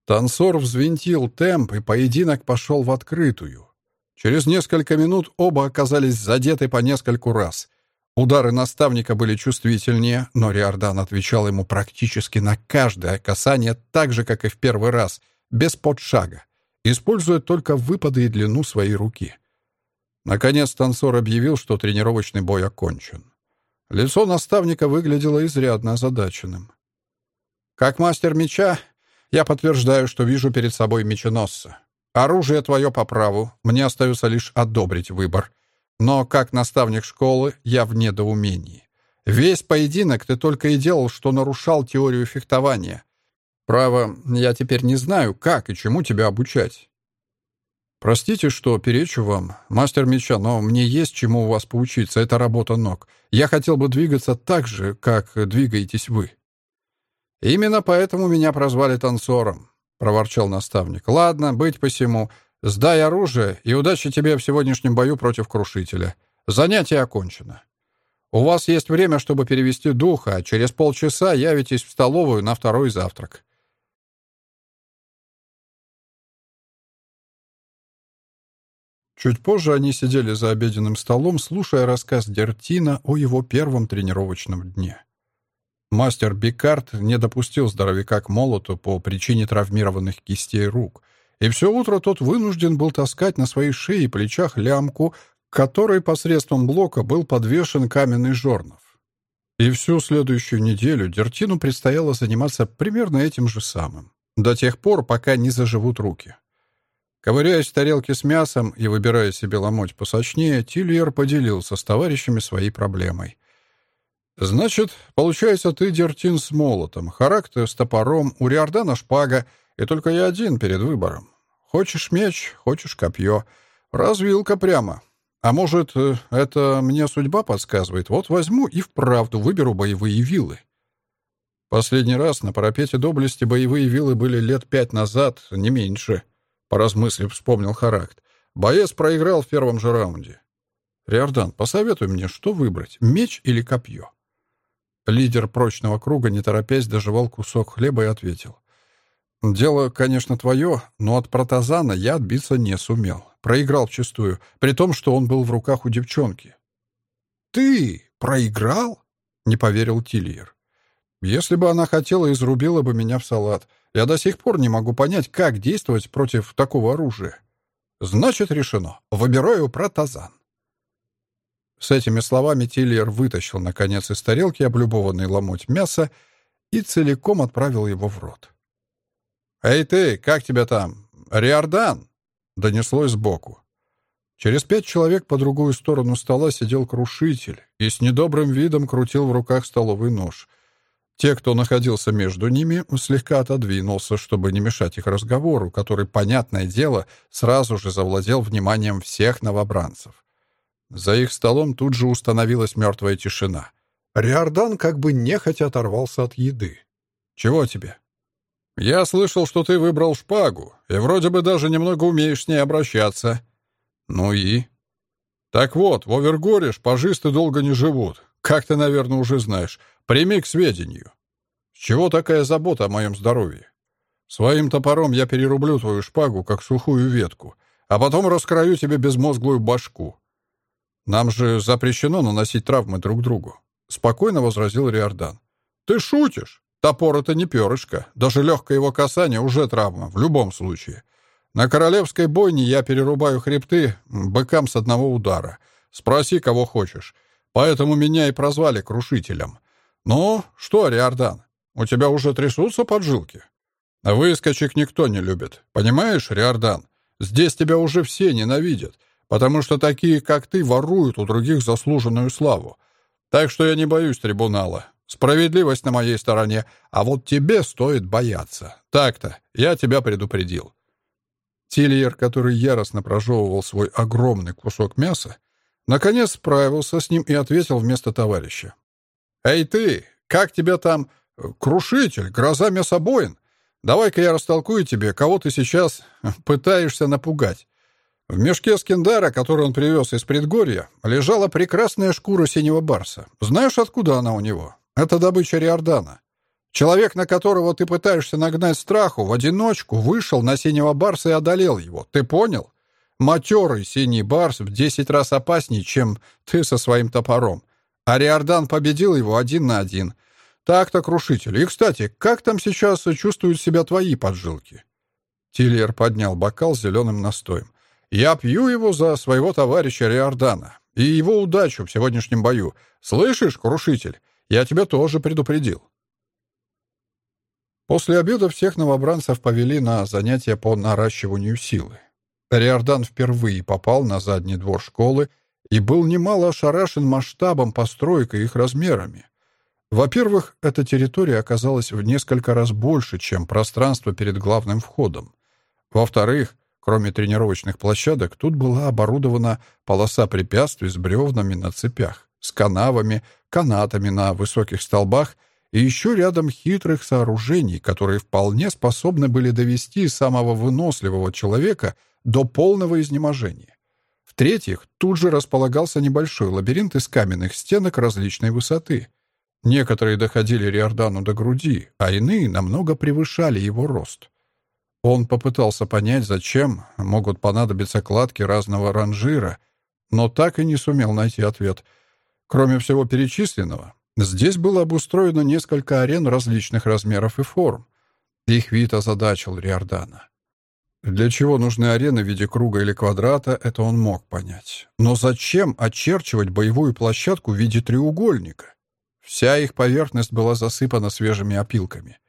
Танцор взвинтил темп, и поединок пошел в открытую. Через несколько минут оба оказались задеты по нескольку раз. Удары наставника были чувствительнее, но Риордан отвечал ему практически на каждое касание так же, как и в первый раз, без подшага, используя только выпады и длину своей руки. Наконец танцор объявил, что тренировочный бой окончен. Лицо наставника выглядело изрядно озадаченным. Как мастер меча, я подтверждаю, что вижу перед собой меченосца. Оружие твое по праву, мне остается лишь одобрить выбор. Но как наставник школы я в недоумении. Весь поединок ты только и делал, что нарушал теорию фехтования. Право, я теперь не знаю, как и чему тебя обучать. Простите, что перечу вам, мастер меча, но мне есть чему у вас поучиться, это работа ног. Я хотел бы двигаться так же, как двигаетесь вы. «Именно поэтому меня прозвали танцором», — проворчал наставник. «Ладно, быть посему. Сдай оружие, и удачи тебе в сегодняшнем бою против Крушителя. Занятие окончено. У вас есть время, чтобы перевести дух, а через полчаса явитесь в столовую на второй завтрак». Чуть позже они сидели за обеденным столом, слушая рассказ Дертина о его первом тренировочном дне. Мастер Бикард не допустил здоровяка к молоту по причине травмированных кистей рук, и все утро тот вынужден был таскать на своей шее и плечах лямку, которой посредством блока был подвешен каменный жорнов. И всю следующую неделю Дертину предстояло заниматься примерно этим же самым, до тех пор, пока не заживут руки. Ковыряясь в тарелке с мясом и выбирая себе ломоть посочнее, Тильер поделился с товарищами своей проблемой. «Значит, получается, ты Дертин с молотом, Характер с топором, у Риордана шпага, и только я один перед выбором. Хочешь меч, хочешь копье. Развилка прямо. А может, э, это мне судьба подсказывает? Вот возьму и вправду выберу боевые вилы». Последний раз на парапете доблести боевые вилы были лет пять назад, не меньше. Поразмыслив, вспомнил Характ. Боец проиграл в первом же раунде. «Риордан, посоветуй мне, что выбрать, меч или копье?» Лидер прочного круга, не торопясь, доживал кусок хлеба и ответил. «Дело, конечно, твое, но от протазана я отбиться не сумел. Проиграл вчистую, при том, что он был в руках у девчонки». «Ты проиграл?» — не поверил Тильер. «Если бы она хотела, изрубила бы меня в салат. Я до сих пор не могу понять, как действовать против такого оружия. Значит, решено. Выбираю протазан». С этими словами Тиллер вытащил, наконец, из тарелки облюбованный ломоть мяса и целиком отправил его в рот. «Эй ты, как тебя там? Риордан?» донеслось сбоку. Через пять человек по другую сторону стола сидел крушитель и с недобрым видом крутил в руках столовый нож. Те, кто находился между ними, слегка отодвинулся, чтобы не мешать их разговору, который, понятное дело, сразу же завладел вниманием всех новобранцев. За их столом тут же установилась мертвая тишина. Риордан как бы нехотя оторвался от еды. «Чего тебе?» «Я слышал, что ты выбрал шпагу, и вроде бы даже немного умеешь с ней обращаться». «Ну и?» «Так вот, в Овергоре шпажисты долго не живут. Как ты, наверное, уже знаешь. Прими к сведению. С чего такая забота о моем здоровье? Своим топором я перерублю твою шпагу, как сухую ветку, а потом раскрою тебе безмозглую башку. Нам же запрещено наносить травмы друг другу», — спокойно возразил Риордан. «Ты шутишь? Топор — это не перышко. Даже легкое его касание уже травма, в любом случае. На королевской бойне я перерубаю хребты быкам с одного удара. Спроси, кого хочешь. Поэтому меня и прозвали Крушителем. Ну, что, Риордан, у тебя уже трясутся поджилки? Выскочек никто не любит. Понимаешь, Риордан? Здесь тебя уже все ненавидят, потому что такие, как ты, воруют у других заслуженную славу. Так что я не боюсь трибунала. Справедливость на моей стороне, а вот тебе стоит бояться. Так-то, я тебя предупредил. Тильер, который яростно прожевывал свой огромный кусок мяса, наконец справился с ним и ответил вместо товарища. «Эй ты, как тебя там? Крушитель, гроза мясобоин? Давай-ка я растолкую тебе, кого ты сейчас пытаешься напугать. В мешке скиндара, который он привез из предгорья, лежала прекрасная шкура синего барса. Знаешь, откуда она у него? Это добыча Риордана. Человек, на которого ты пытаешься нагнать страху, в одиночку вышел на синего барса и одолел его. Ты понял? Матерый синий барс в десять раз опаснее, чем ты со своим топором. А Риордан победил его один на один. Так-то, крушитель. И, кстати, как там сейчас чувствуют себя твои поджилки?» Тильер поднял бокал с зеленым настоем. «Я пью его за своего товарища Риордана и его удачу в сегодняшнем бою. Слышишь, крушитель? Я тебя тоже предупредил». После обеда всех новобранцев повели на занятия по наращиванию силы. Риордан впервые попал на задний двор школы и был немало ошарашен масштабом построек и их размерами. Во-первых, эта территория оказалась в несколько раз больше, чем пространство перед главным входом. Во-вторых, кроме тренировочных площадок, тут была оборудована полоса препятствий с бревнами на цепях, с канавами, канатами на высоких столбах и еще рядом хитрых сооружений, которые вполне способны были довести самого выносливого человека до полного изнеможения. В-третьих, тут же располагался небольшой лабиринт из каменных стенок различной высоты. Некоторые доходили Риордану до груди, а иные намного превышали его рост. Он попытался понять, зачем могут понадобиться кладки разного ранжира, но так и не сумел найти ответ. Кроме всего перечисленного, Здесь было обустроено несколько арен различных размеров и форм. Их вид озадачил Риордана. Для чего нужны арены в виде круга или квадрата, это он мог понять. Но зачем очерчивать боевую площадку в виде треугольника? Вся их поверхность была засыпана свежими опилками.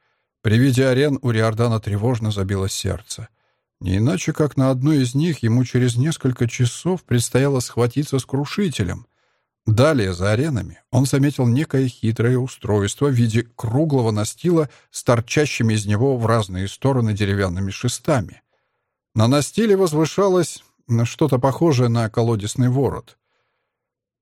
При виде арен у Риордана тревожно забилось сердце. Не иначе, как на одной из них ему через несколько часов предстояло схватиться с крушителем — Далее, за аренами, он заметил некое хитрое устройство в виде круглого настила с торчащими из него в разные стороны деревянными шестами. На настиле возвышалось что-то похожее на колодесный ворот.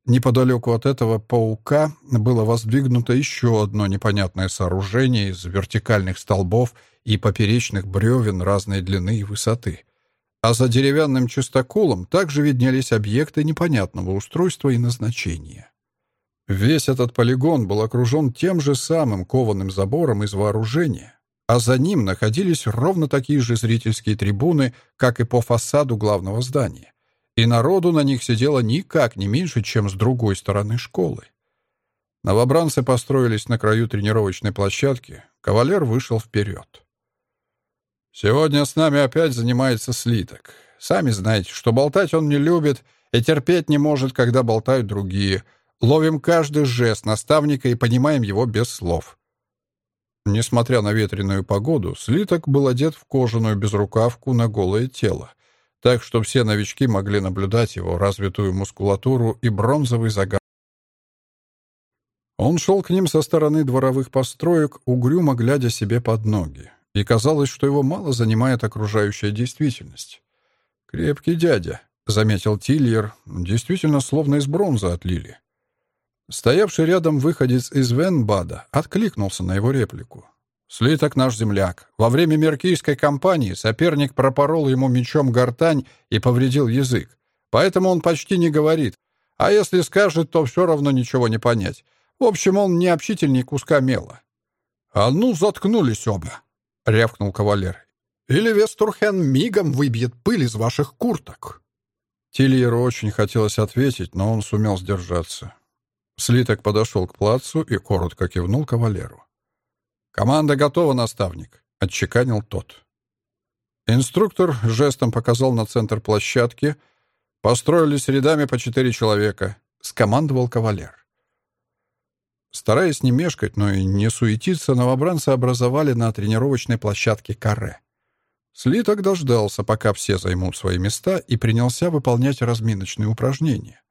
Неподалеку от этого паука было воздвигнуто еще одно непонятное сооружение из вертикальных столбов и поперечных бревен разной длины и высоты — а за деревянным чистоколом также виднелись объекты непонятного устройства и назначения. Весь этот полигон был окружен тем же самым кованым забором из вооружения, а за ним находились ровно такие же зрительские трибуны, как и по фасаду главного здания, и народу на них сидело никак не меньше, чем с другой стороны школы. Новобранцы построились на краю тренировочной площадки, кавалер вышел вперед. Сегодня с нами опять занимается слиток. Сами знаете, что болтать он не любит и терпеть не может, когда болтают другие. Ловим каждый жест наставника и понимаем его без слов. Несмотря на ветреную погоду, слиток был одет в кожаную безрукавку на голое тело. так что все новички могли наблюдать его развитую мускулатуру и бронзовый загар. Он шел к ним со стороны дворовых построек, угрюмо глядя себе под ноги, и казалось, что его мало занимает окружающая действительность. «Крепкий дядя», — заметил Тильер, — «действительно словно из бронзы отлили». Стоявший рядом выходец из Венбада откликнулся на его реплику. «Слиток наш земляк. Во время меркийской кампании соперник пропорол ему мечом гортань и повредил язык. Поэтому он почти не говорит. А если скажет, то все равно ничего не понять. В общем, он не общительней куска мела». «А ну, заткнулись оба!» — рявкнул кавалер. «Или Вестурхен мигом выбьет пыль из ваших курток». Тильеру очень хотелось ответить, но он сумел сдержаться. Слиток подошел к плацу и коротко кивнул кавалеру. «Команда готова, наставник», — отчеканил тот. Инструктор жестом показал на центр площадки. Построились рядами по четыре человека. Скомандовал кавалер. Стараясь не мешкать, но и не суетиться, новобранцы образовали на тренировочной площадке каре. Слиток дождался, пока все займут свои места, и принялся выполнять разминочные упражнения.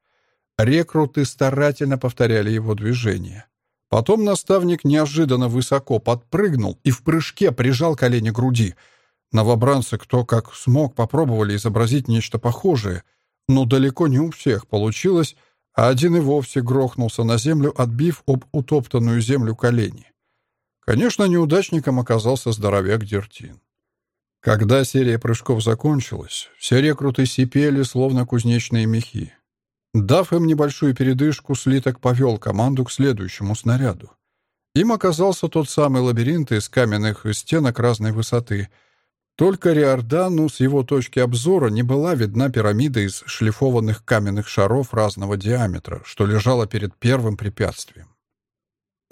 Рекруты старательно повторяли его движения. Потом наставник неожиданно высоко подпрыгнул и в прыжке прижал колени к груди. Новобранцы, кто как смог, попробовали изобразить нечто похожее, но далеко не у всех получилось, а один и вовсе грохнулся на землю, отбив об утоптанную землю колени. Конечно, неудачником оказался здоровяк Дертин. Когда серия прыжков закончилась, все рекруты сипели, словно кузнечные мехи. Дав им небольшую передышку, слиток повел команду к следующему снаряду. Им оказался тот самый лабиринт из каменных стенок разной высоты. Только Риордану с его точки обзора не была видна пирамида из шлифованных каменных шаров разного диаметра, что лежала перед первым препятствием.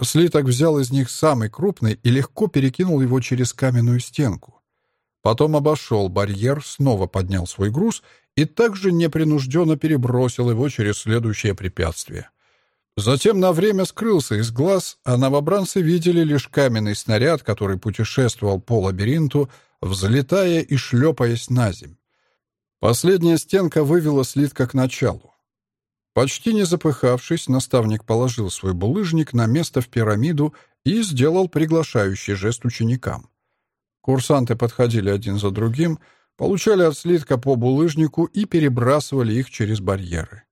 Слиток взял из них самый крупный и легко перекинул его через каменную стенку. Потом обошел барьер, снова поднял свой груз и также непринужденно перебросил его через следующее препятствие. Затем на время скрылся из глаз, а новобранцы видели лишь каменный снаряд, который путешествовал по лабиринту, взлетая и шлепаясь на земь. Последняя стенка вывела слитка к началу. Почти не запыхавшись, наставник положил свой булыжник на место в пирамиду и сделал приглашающий жест ученикам. Курсанты подходили один за другим — получали от слитка по булыжнику и перебрасывали их через барьеры.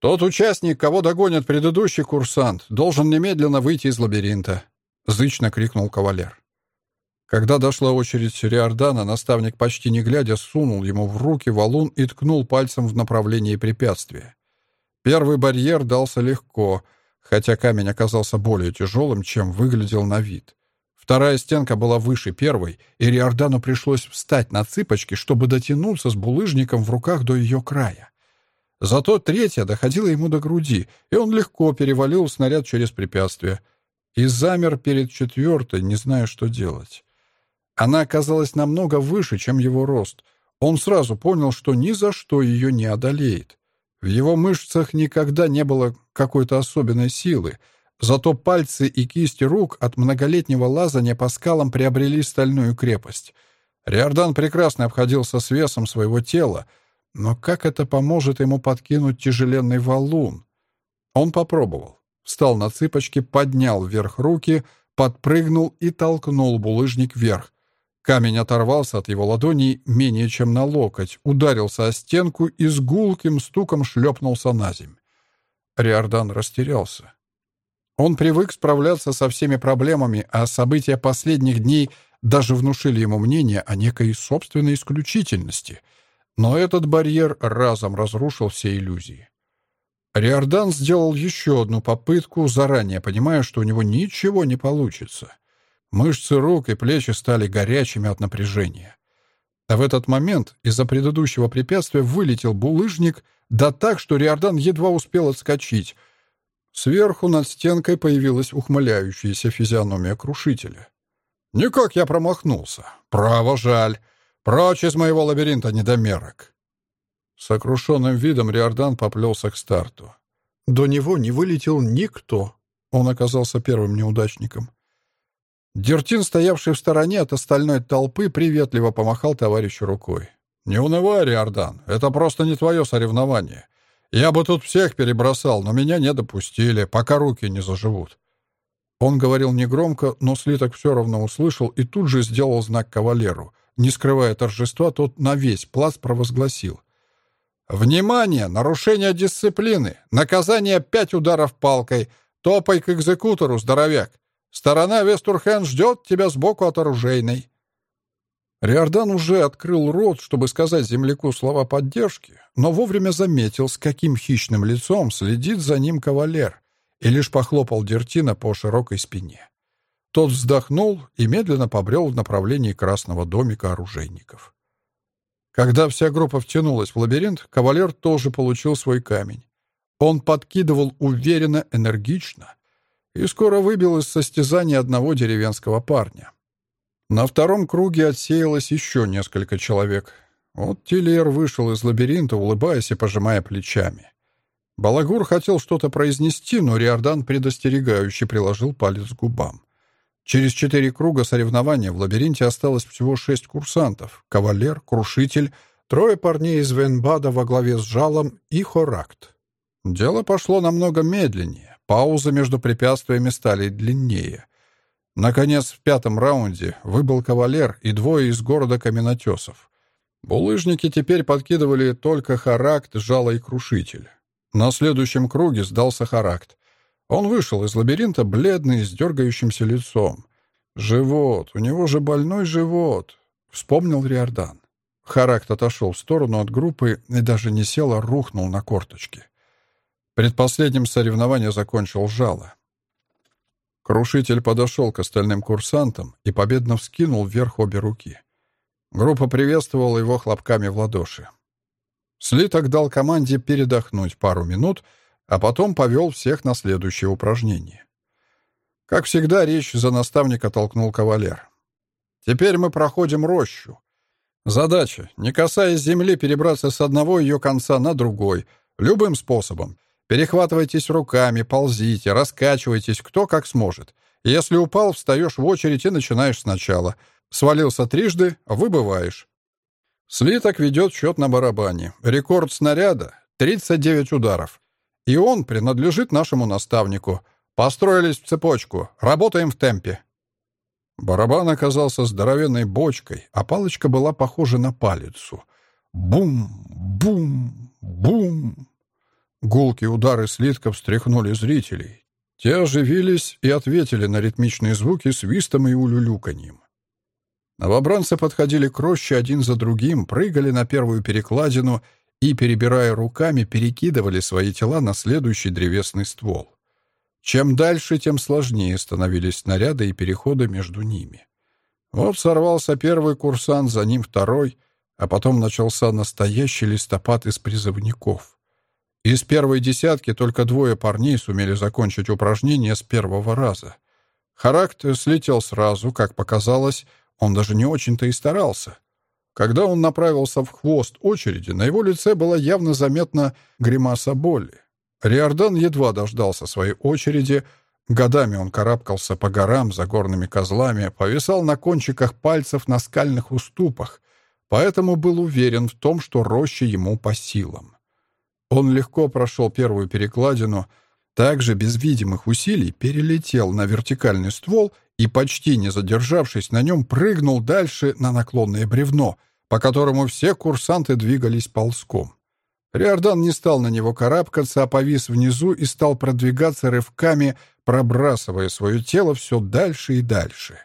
«Тот участник, кого догонит предыдущий курсант, должен немедленно выйти из лабиринта», — зычно крикнул кавалер. Когда дошла очередь Риордана, наставник, почти не глядя, сунул ему в руки валун и ткнул пальцем в направлении препятствия. Первый барьер дался легко, хотя камень оказался более тяжелым, чем выглядел на вид. Вторая стенка была выше первой, и Риордану пришлось встать на цыпочки, чтобы дотянуться с булыжником в руках до ее края. Зато третья доходила ему до груди, и он легко перевалил снаряд через препятствие. И замер перед четвертой, не зная, что делать. Она оказалась намного выше, чем его рост. Он сразу понял, что ни за что ее не одолеет. В его мышцах никогда не было какой-то особенной силы — Зато пальцы и кисти рук от многолетнего лазания по скалам приобрели стальную крепость. Риордан прекрасно обходился с весом своего тела, но как это поможет ему подкинуть тяжеленный валун? Он попробовал. Встал на цыпочки, поднял вверх руки, подпрыгнул и толкнул булыжник вверх. Камень оторвался от его ладоней менее чем на локоть, ударился о стенку и с гулким стуком шлепнулся на земь. Риордан растерялся. Он привык справляться со всеми проблемами, а события последних дней даже внушили ему мнение о некой собственной исключительности. Но этот барьер разом разрушил все иллюзии. Риордан сделал еще одну попытку, заранее понимая, что у него ничего не получится. Мышцы рук и плечи стали горячими от напряжения. А в этот момент из-за предыдущего препятствия вылетел булыжник, да так, что Риордан едва успел отскочить — Сверху над стенкой появилась ухмыляющаяся физиономия крушителя. «Никак я промахнулся. Право жаль. Прочь из моего лабиринта недомерок». С сокрушенным видом Риордан поплелся к старту. До него не вылетел никто. Он оказался первым неудачником. Дертин, стоявший в стороне от остальной толпы, приветливо помахал товарищу рукой. «Не унывай, Риордан, это просто не твое соревнование. Я бы тут всех перебросал, но меня не допустили, пока руки не заживут». Он говорил негромко, но слиток все равно услышал и тут же сделал знак кавалеру. Не скрывая торжества, тот на весь плац провозгласил. «Внимание! Нарушение дисциплины! Наказание пять ударов палкой! Топай к экзекутору, здоровяк! Сторона Вестурхен ждет тебя сбоку от оружейной!» Риордан уже открыл рот, чтобы сказать земляку слова поддержки, но вовремя заметил, с каким хищным лицом следит за ним кавалер, и лишь похлопал Дертина по широкой спине. Тот вздохнул и медленно побрел в направлении красного домика оружейников. Когда вся группа втянулась в лабиринт, кавалер тоже получил свой камень. Он подкидывал уверенно, энергично и скоро выбил из состязания одного деревенского парня. На втором круге отсеялось еще несколько человек. Вот Тильер вышел из лабиринта, улыбаясь и пожимая плечами. Балагур хотел что-то произнести, но Риордан предостерегающе приложил палец к губам. Через четыре круга соревнования в лабиринте осталось всего шесть курсантов — кавалер, крушитель, трое парней из Венбада во главе с Жалом и Хоракт. Дело пошло намного медленнее, паузы между препятствиями стали длиннее. Наконец, в пятом раунде выбыл кавалер и двое из города каменотесов. Булыжники теперь подкидывали только Характ, Жало и Крушитель. На следующем круге сдался Характ. Он вышел из лабиринта бледный, с дергающимся лицом. «Живот! У него же больной живот!» — вспомнил Риордан. Характ отошел в сторону от группы и даже не сел, а рухнул на корточки. Предпоследним соревнование закончил Жало. Крушитель подошел к остальным курсантам и победно вскинул вверх обе руки. Группа приветствовала его хлопками в ладоши. Слиток дал команде передохнуть пару минут, а потом повел всех на следующее упражнение. Как всегда, речь за наставника толкнул кавалер. «Теперь мы проходим рощу. Задача, не касаясь земли, перебраться с одного ее конца на другой, любым способом, Перехватывайтесь руками, ползите, раскачивайтесь, кто как сможет. Если упал, встаешь в очередь и начинаешь сначала. Свалился трижды — выбываешь. Слиток ведет счет на барабане. Рекорд снаряда — 39 ударов. И он принадлежит нашему наставнику. Построились в цепочку. Работаем в темпе. Барабан оказался здоровенной бочкой, а палочка была похожа на палицу. Бум, бум, бум. Гулкие удары слитков встряхнули зрителей. Те оживились и ответили на ритмичные звуки свистом и улюлюканьем. Новобранцы подходили к роще один за другим, прыгали на первую перекладину и, перебирая руками, перекидывали свои тела на следующий древесный ствол. Чем дальше, тем сложнее становились снаряды и переходы между ними. Вот сорвался первый курсант, за ним второй, а потом начался настоящий листопад из призывников. Из первой десятки только двое парней сумели закончить упражнение с первого раза. Характ слетел сразу, как показалось, он даже не очень-то и старался. Когда он направился в хвост очереди, на его лице была явно заметна гримаса боли. Риордан едва дождался своей очереди. Годами он карабкался по горам за горными козлами, повисал на кончиках пальцев на скальных уступах, поэтому был уверен в том, что роща ему по силам. Он легко прошел первую перекладину, также без видимых усилий перелетел на вертикальный ствол и, почти не задержавшись на нем, прыгнул дальше на наклонное бревно, по которому все курсанты двигались ползком. Риордан не стал на него карабкаться, а повис внизу и стал продвигаться рывками, пробрасывая свое тело все дальше и дальше.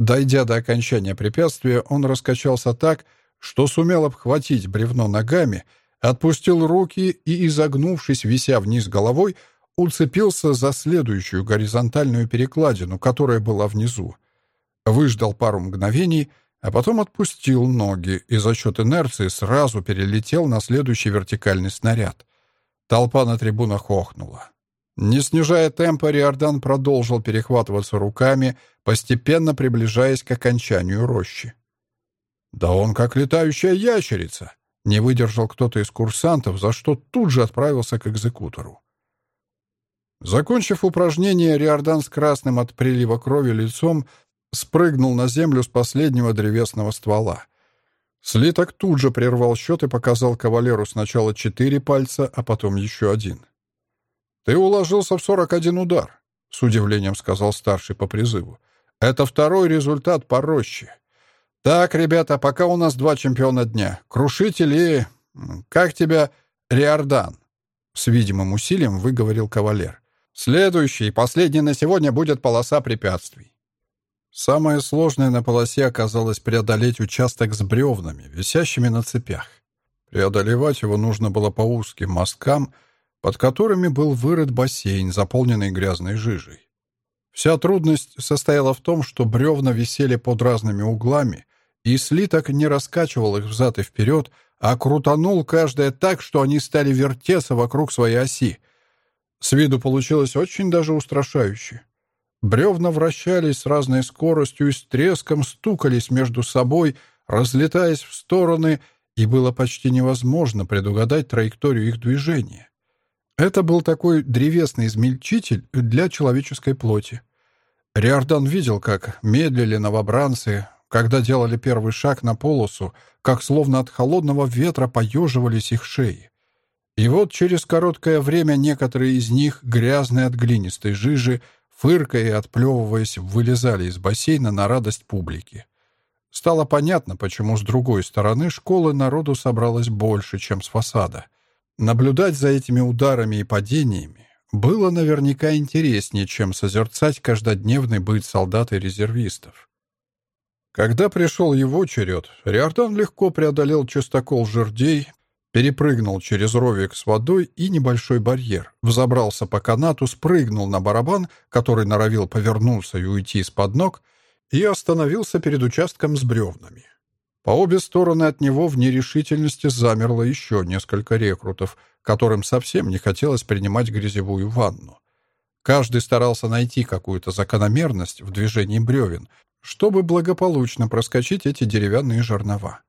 Дойдя до окончания препятствия, он раскачался так, что сумел обхватить бревно ногами — отпустил руки и, изогнувшись, вися вниз головой, уцепился за следующую горизонтальную перекладину, которая была внизу. Выждал пару мгновений, а потом отпустил ноги и за счет инерции сразу перелетел на следующий вертикальный снаряд. Толпа на трибунах охнула. Не снижая темпа, Риордан продолжил перехватываться руками, постепенно приближаясь к окончанию рощи. «Да он как летающая ящерица!» Не выдержал кто-то из курсантов, за что тут же отправился к экзекутору. Закончив упражнение, Риордан с красным от прилива крови лицом спрыгнул на землю с последнего древесного ствола. Слиток тут же прервал счет и показал кавалеру сначала четыре пальца, а потом еще один. «Ты уложился в сорок один удар», — с удивлением сказал старший по призыву. «Это второй результат по роще. Так, ребята, пока у нас два чемпиона дня. Крушитель и... Как тебя? Риордан?» С видимым усилием выговорил кавалер. «Следующий, последний на сегодня будет полоса препятствий. Самое сложное на полосе оказалось преодолеть участок с бревнами, висящими на цепях. Преодолевать его нужно было по узким мосткам, под которыми был вырыт бассейн, заполненный грязной жижей. Вся трудность состояла в том, что бревна висели под разными углами, и слиток не раскачивал их взад и вперед, а крутанул каждое так, что они стали вертеться вокруг своей оси. С виду получилось очень даже устрашающе. Бревна вращались с разной скоростью и с треском стукались между собой, разлетаясь в стороны, и было почти невозможно предугадать траекторию их движения. Это был такой древесный измельчитель для человеческой плоти. Риордан видел, как медлили новобранцы, когда делали первый шаг на полосу, как словно от холодного ветра поеживались их шеи. И вот через короткое время некоторые из них, грязные от глинистой жижи, фыркая и отплевываясь, вылезали из бассейна на радость публики. Стало понятно, почему с другой стороны школы народу собралось больше, чем с фасада. Наблюдать за этими ударами и падениями было наверняка интереснее, чем созерцать каждодневный быт солдат и резервистов. Когда пришел его черед, Риордан легко преодолел частокол жердей, перепрыгнул через ровик с водой и небольшой барьер, взобрался по канату, спрыгнул на барабан, который норовил повернуться и уйти из-под ног, и остановился перед участком с бревнами. По обе стороны от него в нерешительности замерло еще несколько рекрутов, которым совсем не хотелось принимать грязевую ванну. Каждый старался найти какую-то закономерность в движении бревен, чтобы благополучно проскочить эти деревянные жернова.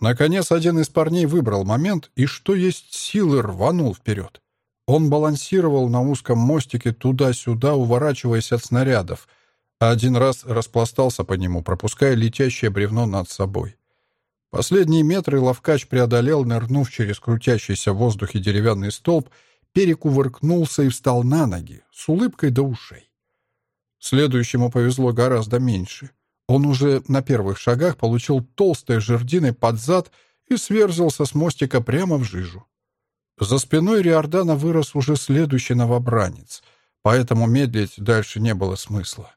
Наконец, один из парней выбрал момент и, что есть силы, рванул вперед. Он балансировал на узком мостике туда-сюда, уворачиваясь от снарядов, а один раз распластался по нему, пропуская летящее бревно над собой. Последние метры ловкач преодолел, нырнув через крутящийся в воздухе деревянный столб, перекувыркнулся и встал на ноги, с улыбкой до ушей. Следующему повезло гораздо меньше — он уже на первых шагах получил толстой жердиной под зад и сверзился с мостика прямо в жижу. За спиной Риордана вырос уже следующий новобранец, поэтому медлить дальше не было смысла.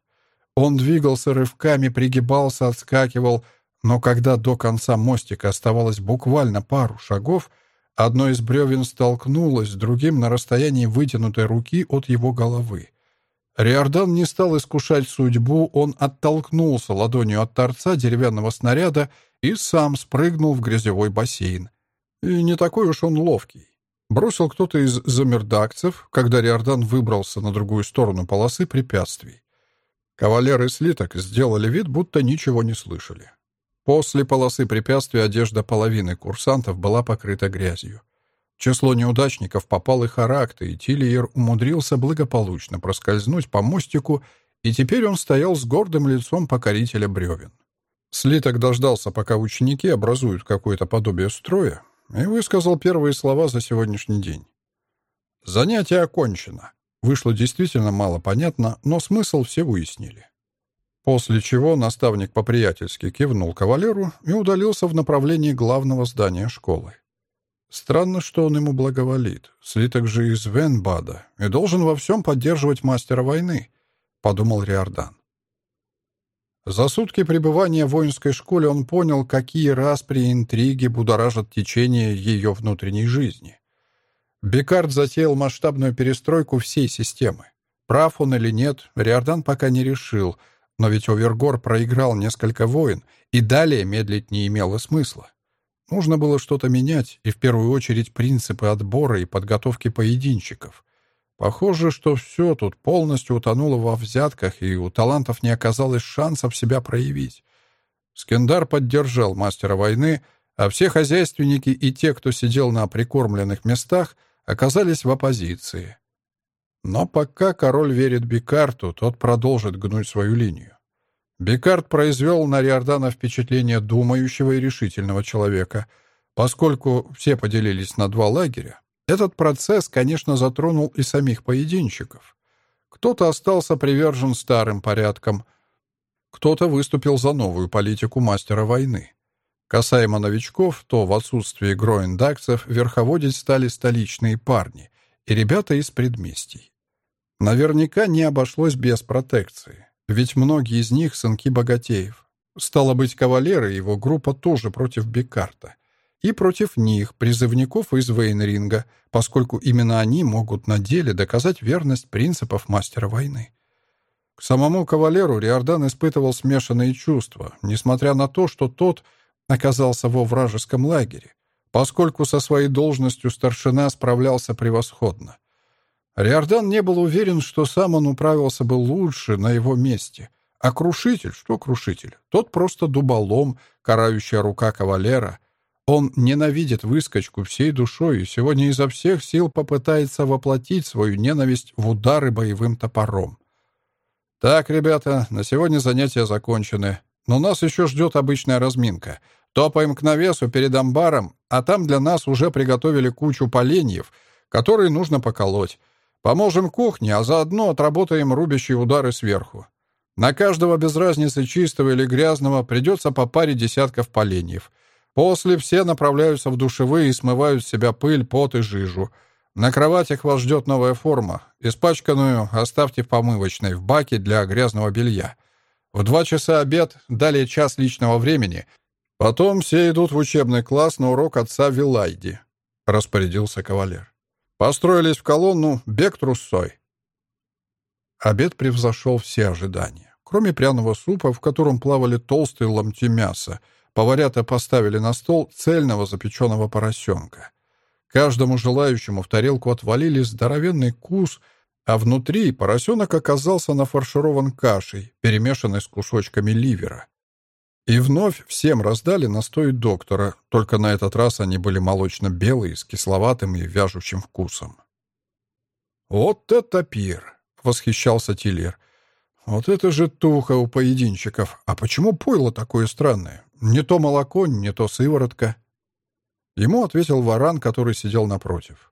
Он двигался рывками, пригибался, отскакивал, но когда до конца мостика оставалось буквально пару шагов, одно из бревен столкнулось с другим на расстоянии вытянутой руки от его головы. Риордан не стал искушать судьбу, он оттолкнулся ладонью от торца деревянного снаряда и сам спрыгнул в грязевой бассейн. И не такой уж он ловкий. Бросил кто-то из замердакцев, когда Риордан выбрался на другую сторону полосы препятствий. Кавалер и слиток сделали вид, будто ничего не слышали. После полосы препятствий одежда половины курсантов была покрыта грязью. Число неудачников попал и Характ, и Тильер умудрился благополучно проскользнуть по мостику, и теперь он стоял с гордым лицом покорителя бревен. Слиток дождался, пока ученики образуют какое-то подобие строя, и высказал первые слова за сегодняшний день. «Занятие окончено». Вышло действительно мало понятно, но смысл все уяснили. После чего наставник по-приятельски кивнул кавалеру и удалился в направлении главного здания школы. Странно, что он ему благоволит. Слиток же из Венбада и должен во всем поддерживать мастера войны, — подумал Риордан. За сутки пребывания в воинской школе он понял, какие распри и интриги будоражат течение ее внутренней жизни. Бекард затеял масштабную перестройку всей системы. Прав он или нет, Риордан пока не решил, но ведь Овергор проиграл несколько войн, и далее медлить не имело смысла. Нужно было что-то менять, и в первую очередь принципы отбора и подготовки поединщиков. Похоже, что все тут полностью утонуло во взятках, и у талантов не оказалось шансов себя проявить. Скендар поддержал мастера войны, а все хозяйственники и те, кто сидел на прикормленных местах, оказались в оппозиции. Но пока король верит Бикарту, тот продолжит гнуть свою линию. Бекард произвел на Риордана впечатление думающего и решительного человека. Поскольку все поделились на два лагеря, этот процесс, конечно, затронул и самих поединщиков. Кто-то остался привержен старым порядкам, кто-то выступил за новую политику мастера войны. Касаемо новичков, то в отсутствии гроиндакцев верховодить стали столичные парни и ребята из предместий. Наверняка не обошлось без протекции, ведь многие из них — сынки богатеев. Стало быть, кавалеры и его группа тоже против Бекарта. И против них, призывников из Вейнринга, поскольку именно они могут на деле доказать верность принципов мастера войны. К самому кавалеру Риордан испытывал смешанные чувства, несмотря на то, что тот оказался во вражеском лагере, поскольку со своей должностью старшина справлялся превосходно. Риордан не был уверен, что сам он управился бы лучше на его месте. А крушитель, что крушитель? Тот просто дуболом, карающая рука кавалера. Он ненавидит выскочку всей душой и сегодня изо всех сил попытается воплотить свою ненависть в удары боевым топором. «Так, ребята, на сегодня занятия закончены, но нас еще ждет обычная разминка. Топаем к навесу перед амбаром, а там для нас уже приготовили кучу поленьев, которые нужно поколоть. Поможем кухне, а заодно отработаем рубящие удары сверху. На каждого без разницы чистого или грязного придется по паре десятков поленьев. После все направляются в душевые и смывают с себя пыль, пот и жижу. На кроватях вас ждет новая форма. Испачканную оставьте в помывочной, в баке для грязного белья. В два часа обед, далее час личного времени. Потом все идут в учебный класс на урок отца Вилайди», — распорядился кавалер. Построились в колонну, бег трусцой. Обед превзошел все ожидания. Кроме пряного супа, в котором плавали толстые ломти мяса, поварята поставили на стол цельного запеченного поросенка. Каждому желающему в тарелку отвалили здоровенный кус, а внутри поросенок оказался нафарширован кашей, перемешанной с кусочками ливера. И вновь всем раздали настой доктора, только на этот раз они были молочно-белые, с кисловатым и вяжущим вкусом. «Вот это пир!» — восхищался Тиллер. «Вот это же туха у поединчиков! А почему пойло такое странное? Не то молоко, не то сыворотка?» Ему ответил варан, который сидел напротив.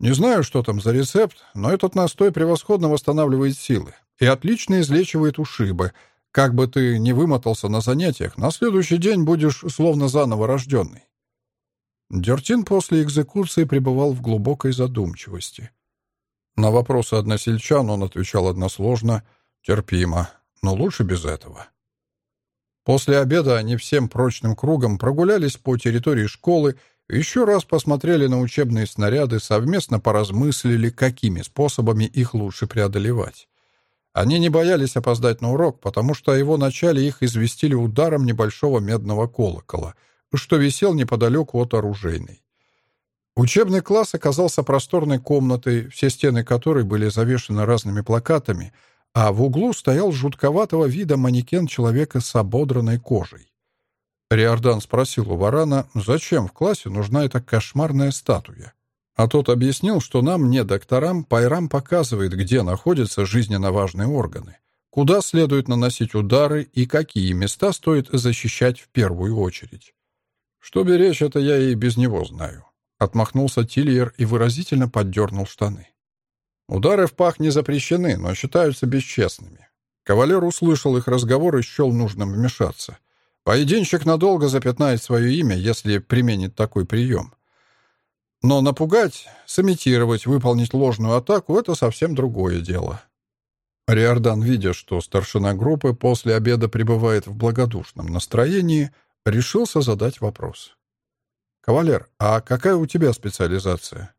«Не знаю, что там за рецепт, но этот настой превосходно восстанавливает силы и отлично излечивает ушибы — как бы ты ни вымотался на занятиях, на следующий день будешь словно заново рожденный. Дертин после экзекуции пребывал в глубокой задумчивости. На вопросы односельчан он отвечал односложно, терпимо, но лучше без этого. После обеда они всем прочным кругом прогулялись по территории школы, еще раз посмотрели на учебные снаряды, совместно поразмыслили, какими способами их лучше преодолевать. Они не боялись опоздать на урок, потому что о его начале их известили ударом небольшого медного колокола, что висел неподалеку от оружейной. Учебный класс оказался просторной комнатой, все стены которой были завешены разными плакатами, а в углу стоял жутковатого вида манекен человека с ободранной кожей. Риордан спросил у Варана, зачем в классе нужна эта кошмарная статуя. А тот объяснил, что нам, не докторам, Пайрам показывает, где находятся жизненно важные органы, куда следует наносить удары и какие места стоит защищать в первую очередь. Что беречь, это я и без него знаю. Отмахнулся Тильер и выразительно поддернул штаны. Удары в пах не запрещены, но считаются бесчестными. Кавалер услышал их разговор и счел нужным вмешаться. Поединщик надолго запятнает свое имя, если применит такой прием. Но напугать, сымитировать, выполнить ложную атаку — это совсем другое дело. Риордан, видя, что старшина группы после обеда пребывает в благодушном настроении, решился задать вопрос. «Кавалер, а какая у тебя специализация?»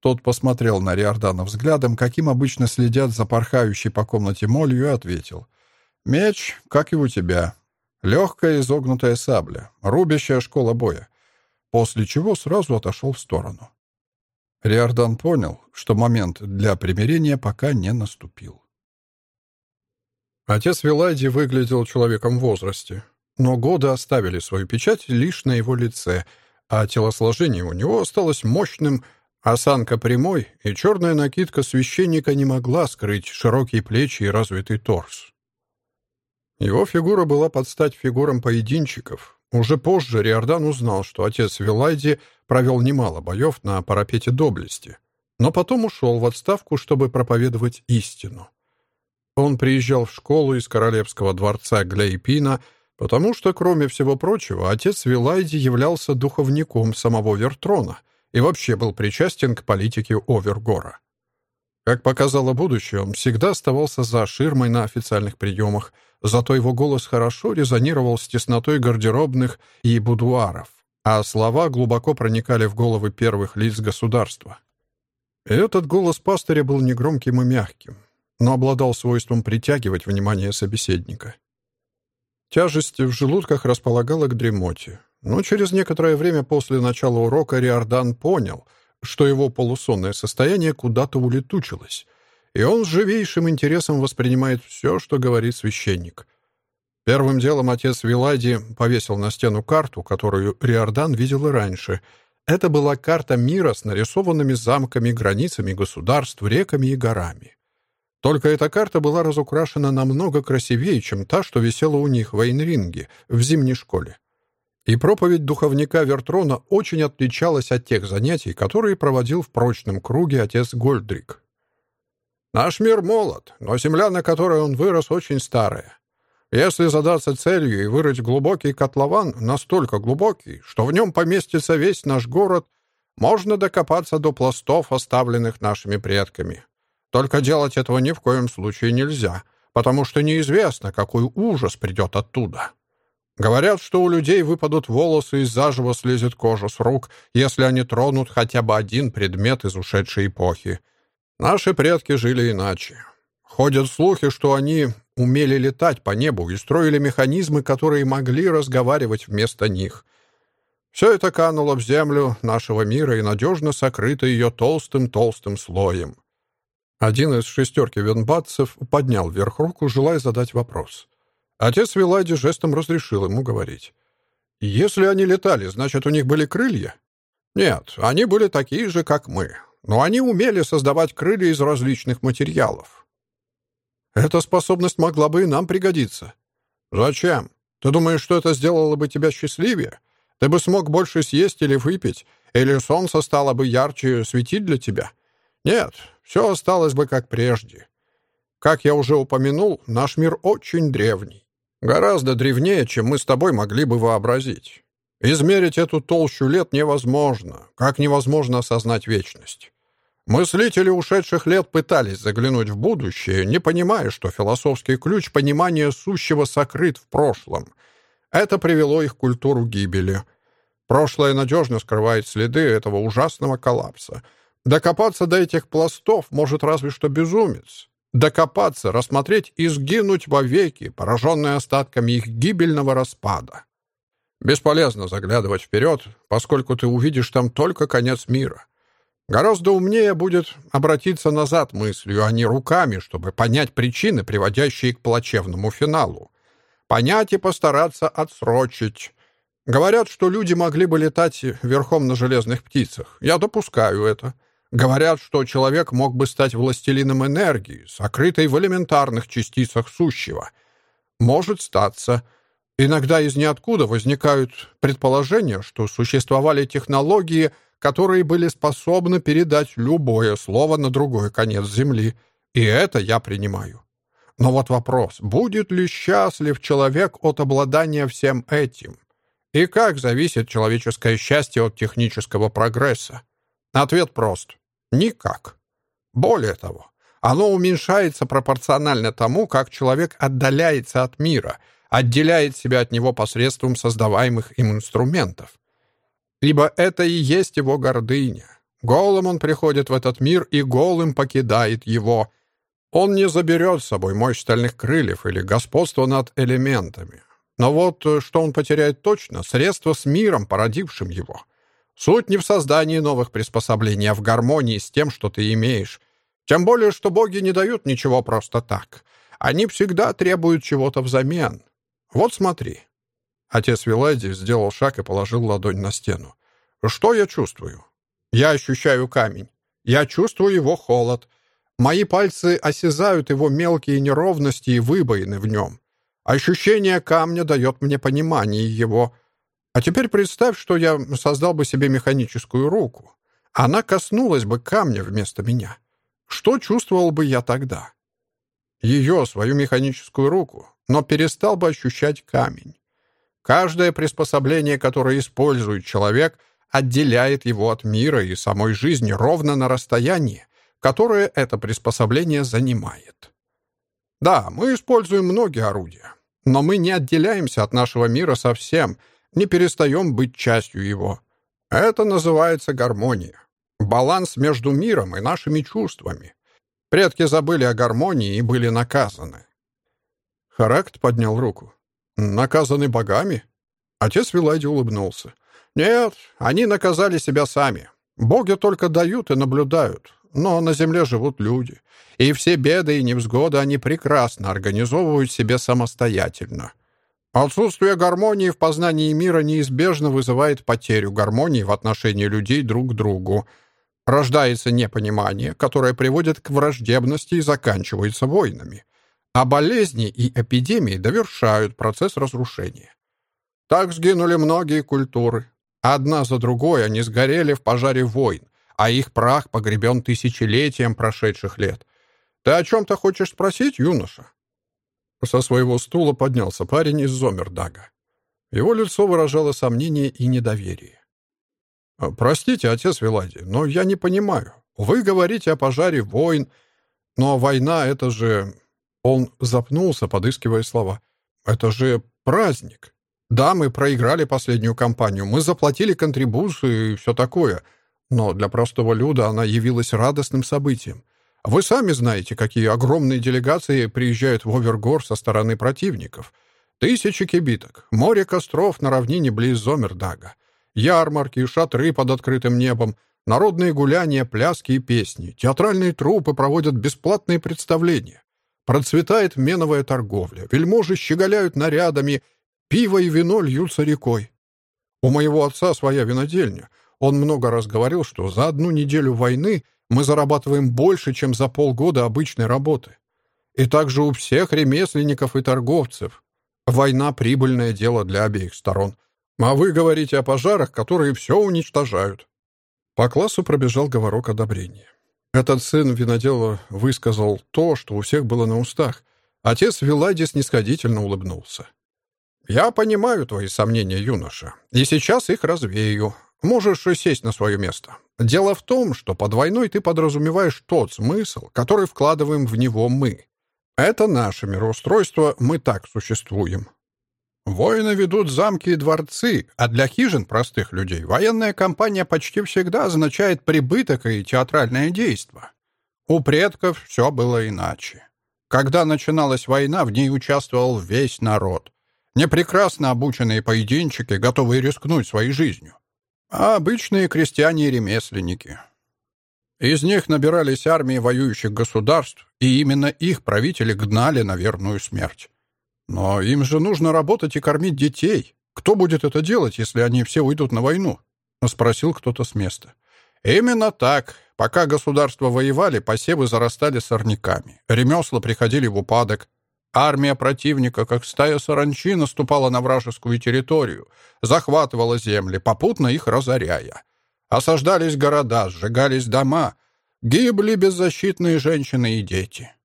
Тот посмотрел на Риордана взглядом, каким обычно следят за порхающей по комнате молью, и ответил. «Меч, как и у тебя. Легкая изогнутая сабля, рубящая школа боя после чего сразу отошел в сторону. Риордан понял, что момент для примирения пока не наступил. Отец Вилайди выглядел человеком в возрасте, но годы оставили свою печать лишь на его лице, а телосложение у него осталось мощным, осанка прямой, и черная накидка священника не могла скрыть широкие плечи и развитый торс. Его фигура была под стать фигурам поединчиков. Уже позже Риордан узнал, что отец Вилайди провел немало боев на парапете доблести, но потом ушел в отставку, чтобы проповедовать истину. Он приезжал в школу из королевского дворца Глейпина, потому что, кроме всего прочего, отец Вилайди являлся духовником самого Вертрона и вообще был причастен к политике Овергора. Как показало будущее, он всегда оставался за ширмой на официальных приемах, зато его голос хорошо резонировал с теснотой гардеробных и будуаров, а слова глубоко проникали в головы первых лиц государства. Этот голос пастыря был негромким и мягким, но обладал свойством притягивать внимание собеседника. Тяжесть в желудках располагала к дремоте, но через некоторое время после начала урока Риордан понял, что его полусонное состояние куда-то улетучилось, и он с живейшим интересом воспринимает все, что говорит священник. Первым делом отец Вилади повесил на стену карту, которую Риордан видел и раньше. Это была карта мира с нарисованными замками, границами государств, реками и горами. Только эта карта была разукрашена намного красивее, чем та, что висела у них в Эйнринге, в зимней школе. И проповедь духовника Вертрона очень отличалась от тех занятий, которые проводил в прочном круге отец Гольдрик. «Наш мир молод, но земля, на которой он вырос, очень старая. Если задаться целью и вырыть глубокий котлован, настолько глубокий, что в нем поместится весь наш город, можно докопаться до пластов, оставленных нашими предками. Только делать этого ни в коем случае нельзя, потому что неизвестно, какой ужас придет оттуда. Говорят, что у людей выпадут волосы и заживо слезет кожа с рук, если они тронут хотя бы один предмет из ушедшей эпохи. Наши предки жили иначе. Ходят слухи, что они умели летать по небу и строили механизмы, которые могли разговаривать вместо них. Все это кануло в землю нашего мира и надежно сокрыто ее толстым-толстым слоем. Один из шестерки венбатцев поднял вверх руку, желая задать вопрос. Отец Вилади жестом разрешил ему говорить. «Если они летали, значит, у них были крылья?» «Нет, они были такие же, как мы, но они умели создавать крылья из различных материалов». «Эта способность могла бы и нам пригодиться». «Зачем? Ты думаешь, что это сделало бы тебя счастливее? Ты бы смог больше съесть или выпить, или солнце стало бы ярче светить для тебя?» Нет, все осталось бы как прежде. Как я уже упомянул, наш мир очень древний. Гораздо древнее, чем мы с тобой могли бы вообразить. Измерить эту толщу лет невозможно, как невозможно осознать вечность. Мыслители ушедших лет пытались заглянуть в будущее, не понимая, что философский ключ понимания сущего сокрыт в прошлом. Это привело их к культуру гибели. Прошлое надежно скрывает следы этого ужасного коллапса — Докопаться до этих пластов может разве что безумец. Докопаться, рассмотреть и сгинуть вовеки, пораженные остатками их гибельного распада. Бесполезно заглядывать вперед, поскольку ты увидишь там только конец мира. Гораздо умнее будет обратиться назад мыслью, а не руками, чтобы понять причины, приводящие к плачевному финалу. Понять и постараться отсрочить. Говорят, что люди могли бы летать верхом на железных птицах. Я допускаю это. Говорят, что человек мог бы стать властелином энергии, сокрытой в элементарных частицах сущего. Может статься. Иногда из ниоткуда возникают предположения, что существовали технологии, которые были способны передать любое слово на другой конец Земли. И это я принимаю. Но вот вопрос, будет ли счастлив человек от обладания всем этим? И как зависит человеческое счастье от технического прогресса? Ответ прост. Никак. Более того, оно уменьшается пропорционально тому, как человек отдаляется от мира, отделяет себя от него посредством создаваемых им инструментов. Ибо это и есть его гордыня. Голым он приходит в этот мир и голым покидает его. Он не заберет с собой мощь стальных крыльев или господство над элементами. Но вот э, что он потеряет точно — средство с миром, породившим его — Суть не в создании новых приспособлений, а в гармонии с тем, что ты имеешь. Тем более, что боги не дают ничего просто так. Они всегда требуют чего-то взамен. Вот смотри». Отец Вилади сделал шаг и положил ладонь на стену. «Что я чувствую? Я ощущаю камень. Я чувствую его холод. Мои пальцы осязают его мелкие неровности и выбоины в нем. Ощущение камня дает мне понимание его. А теперь представь, что я создал бы себе механическую руку. Она коснулась бы камня вместо меня. Что чувствовал бы я тогда? Ее, свою механическую руку, но перестал бы ощущать камень. Каждое приспособление, которое использует человек, отделяет его от мира и самой жизни ровно на расстоянии, которое это приспособление занимает. Да, мы используем многие орудия, но мы не отделяемся от нашего мира совсем, не перестаем быть частью его. Это называется гармония. Баланс между миром и нашими чувствами. Предки забыли о гармонии и были наказаны. Характ поднял руку. «Наказаны богами?» Отец Вилади улыбнулся. «Нет, они наказали себя сами. Боги только дают и наблюдают, но на земле живут люди. И все беды и невзгоды они прекрасно организовывают себе самостоятельно. Отсутствие гармонии в познании мира неизбежно вызывает потерю гармонии в отношении людей друг к другу. Рождается непонимание, которое приводит к враждебности и заканчивается войнами а болезни и эпидемии довершают процесс разрушения. Так сгинули многие культуры. Одна за другой они сгорели в пожаре войн, а их прах погребен тысячелетием прошедших лет. Ты о чем-то хочешь спросить, юноша?» Со своего стула поднялся парень из Зомердага. Его лицо выражало сомнение и недоверие. «Простите, отец Виладий, но я не понимаю. Вы говорите о пожаре войн, но война — это же он запнулся, подыскивая слова. «Это же праздник. Да, мы проиграли последнюю кампанию, мы заплатили контрибуцию и все такое, но для простого люда она явилась радостным событием. Вы сами знаете, какие огромные делегации приезжают в Овергор со стороны противников. Тысячи кибиток, море костров на равнине близ Зомердага, ярмарки, шатры под открытым небом, народные гуляния, пляски и песни, театральные трупы проводят бесплатные представления. Процветает меновая торговля, вельможи щеголяют нарядами, пиво и вино льются рекой. У моего отца своя винодельня. Он много раз говорил, что за одну неделю войны мы зарабатываем больше, чем за полгода обычной работы. И также у всех ремесленников и торговцев. Война — прибыльное дело для обеих сторон. А вы говорите о пожарах, которые все уничтожают. По классу пробежал говорок одобрения. Этот сын винодела высказал то, что у всех было на устах. Отец Вилади снисходительно улыбнулся. «Я понимаю твои сомнения, юноша, и сейчас их развею. Можешь сесть на свое место. Дело в том, что под войной ты подразумеваешь тот смысл, который вкладываем в него мы. Это наше мироустройство, мы так существуем. Воины ведут замки и дворцы, а для хижин простых людей военная кампания почти всегда означает прибыток и театральное действо. У предков все было иначе. Когда начиналась война, в ней участвовал весь народ. Не прекрасно обученные поединчики, готовые рискнуть своей жизнью, а обычные крестьяне и ремесленники. Из них набирались армии воюющих государств, и именно их правители гнали на верную смерть. Но им же нужно работать и кормить детей. Кто будет это делать, если они все уйдут на войну? Спросил кто-то с места. Именно так. Пока государства воевали, посевы зарастали сорняками. Ремесла приходили в упадок. Армия противника, как стая саранчи, наступала на вражескую территорию, захватывала земли, попутно их разоряя. Осаждались города, сжигались дома, гибли беззащитные женщины и дети.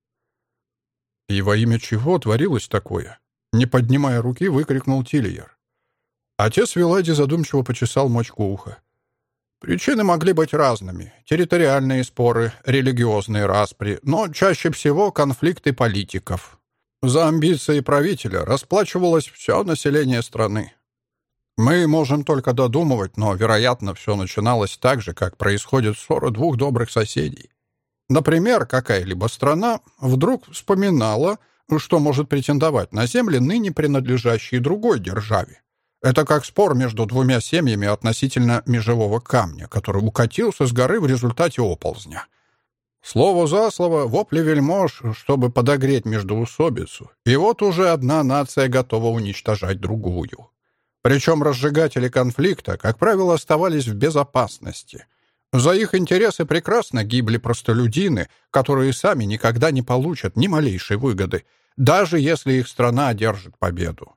И во имя чего творилось такое? Не поднимая руки, выкрикнул Тильер. Отец Вилади задумчиво почесал мочку уха. Причины могли быть разными. Территориальные споры, религиозные распри, но чаще всего конфликты политиков. За амбиции правителя расплачивалось все население страны. Мы можем только додумывать, но, вероятно, все начиналось так же, как происходит ссора двух добрых соседей. Например, какая-либо страна вдруг вспоминала, что может претендовать на земли, ныне принадлежащие другой державе. Это как спор между двумя семьями относительно межевого камня, который укатился с горы в результате оползня. Слово за слово, вопли вельмож, чтобы подогреть междоусобицу, и вот уже одна нация готова уничтожать другую. Причем разжигатели конфликта, как правило, оставались в безопасности — за их интересы прекрасно гибли простолюдины, которые сами никогда не получат ни малейшей выгоды. даже если их страна одержит победу.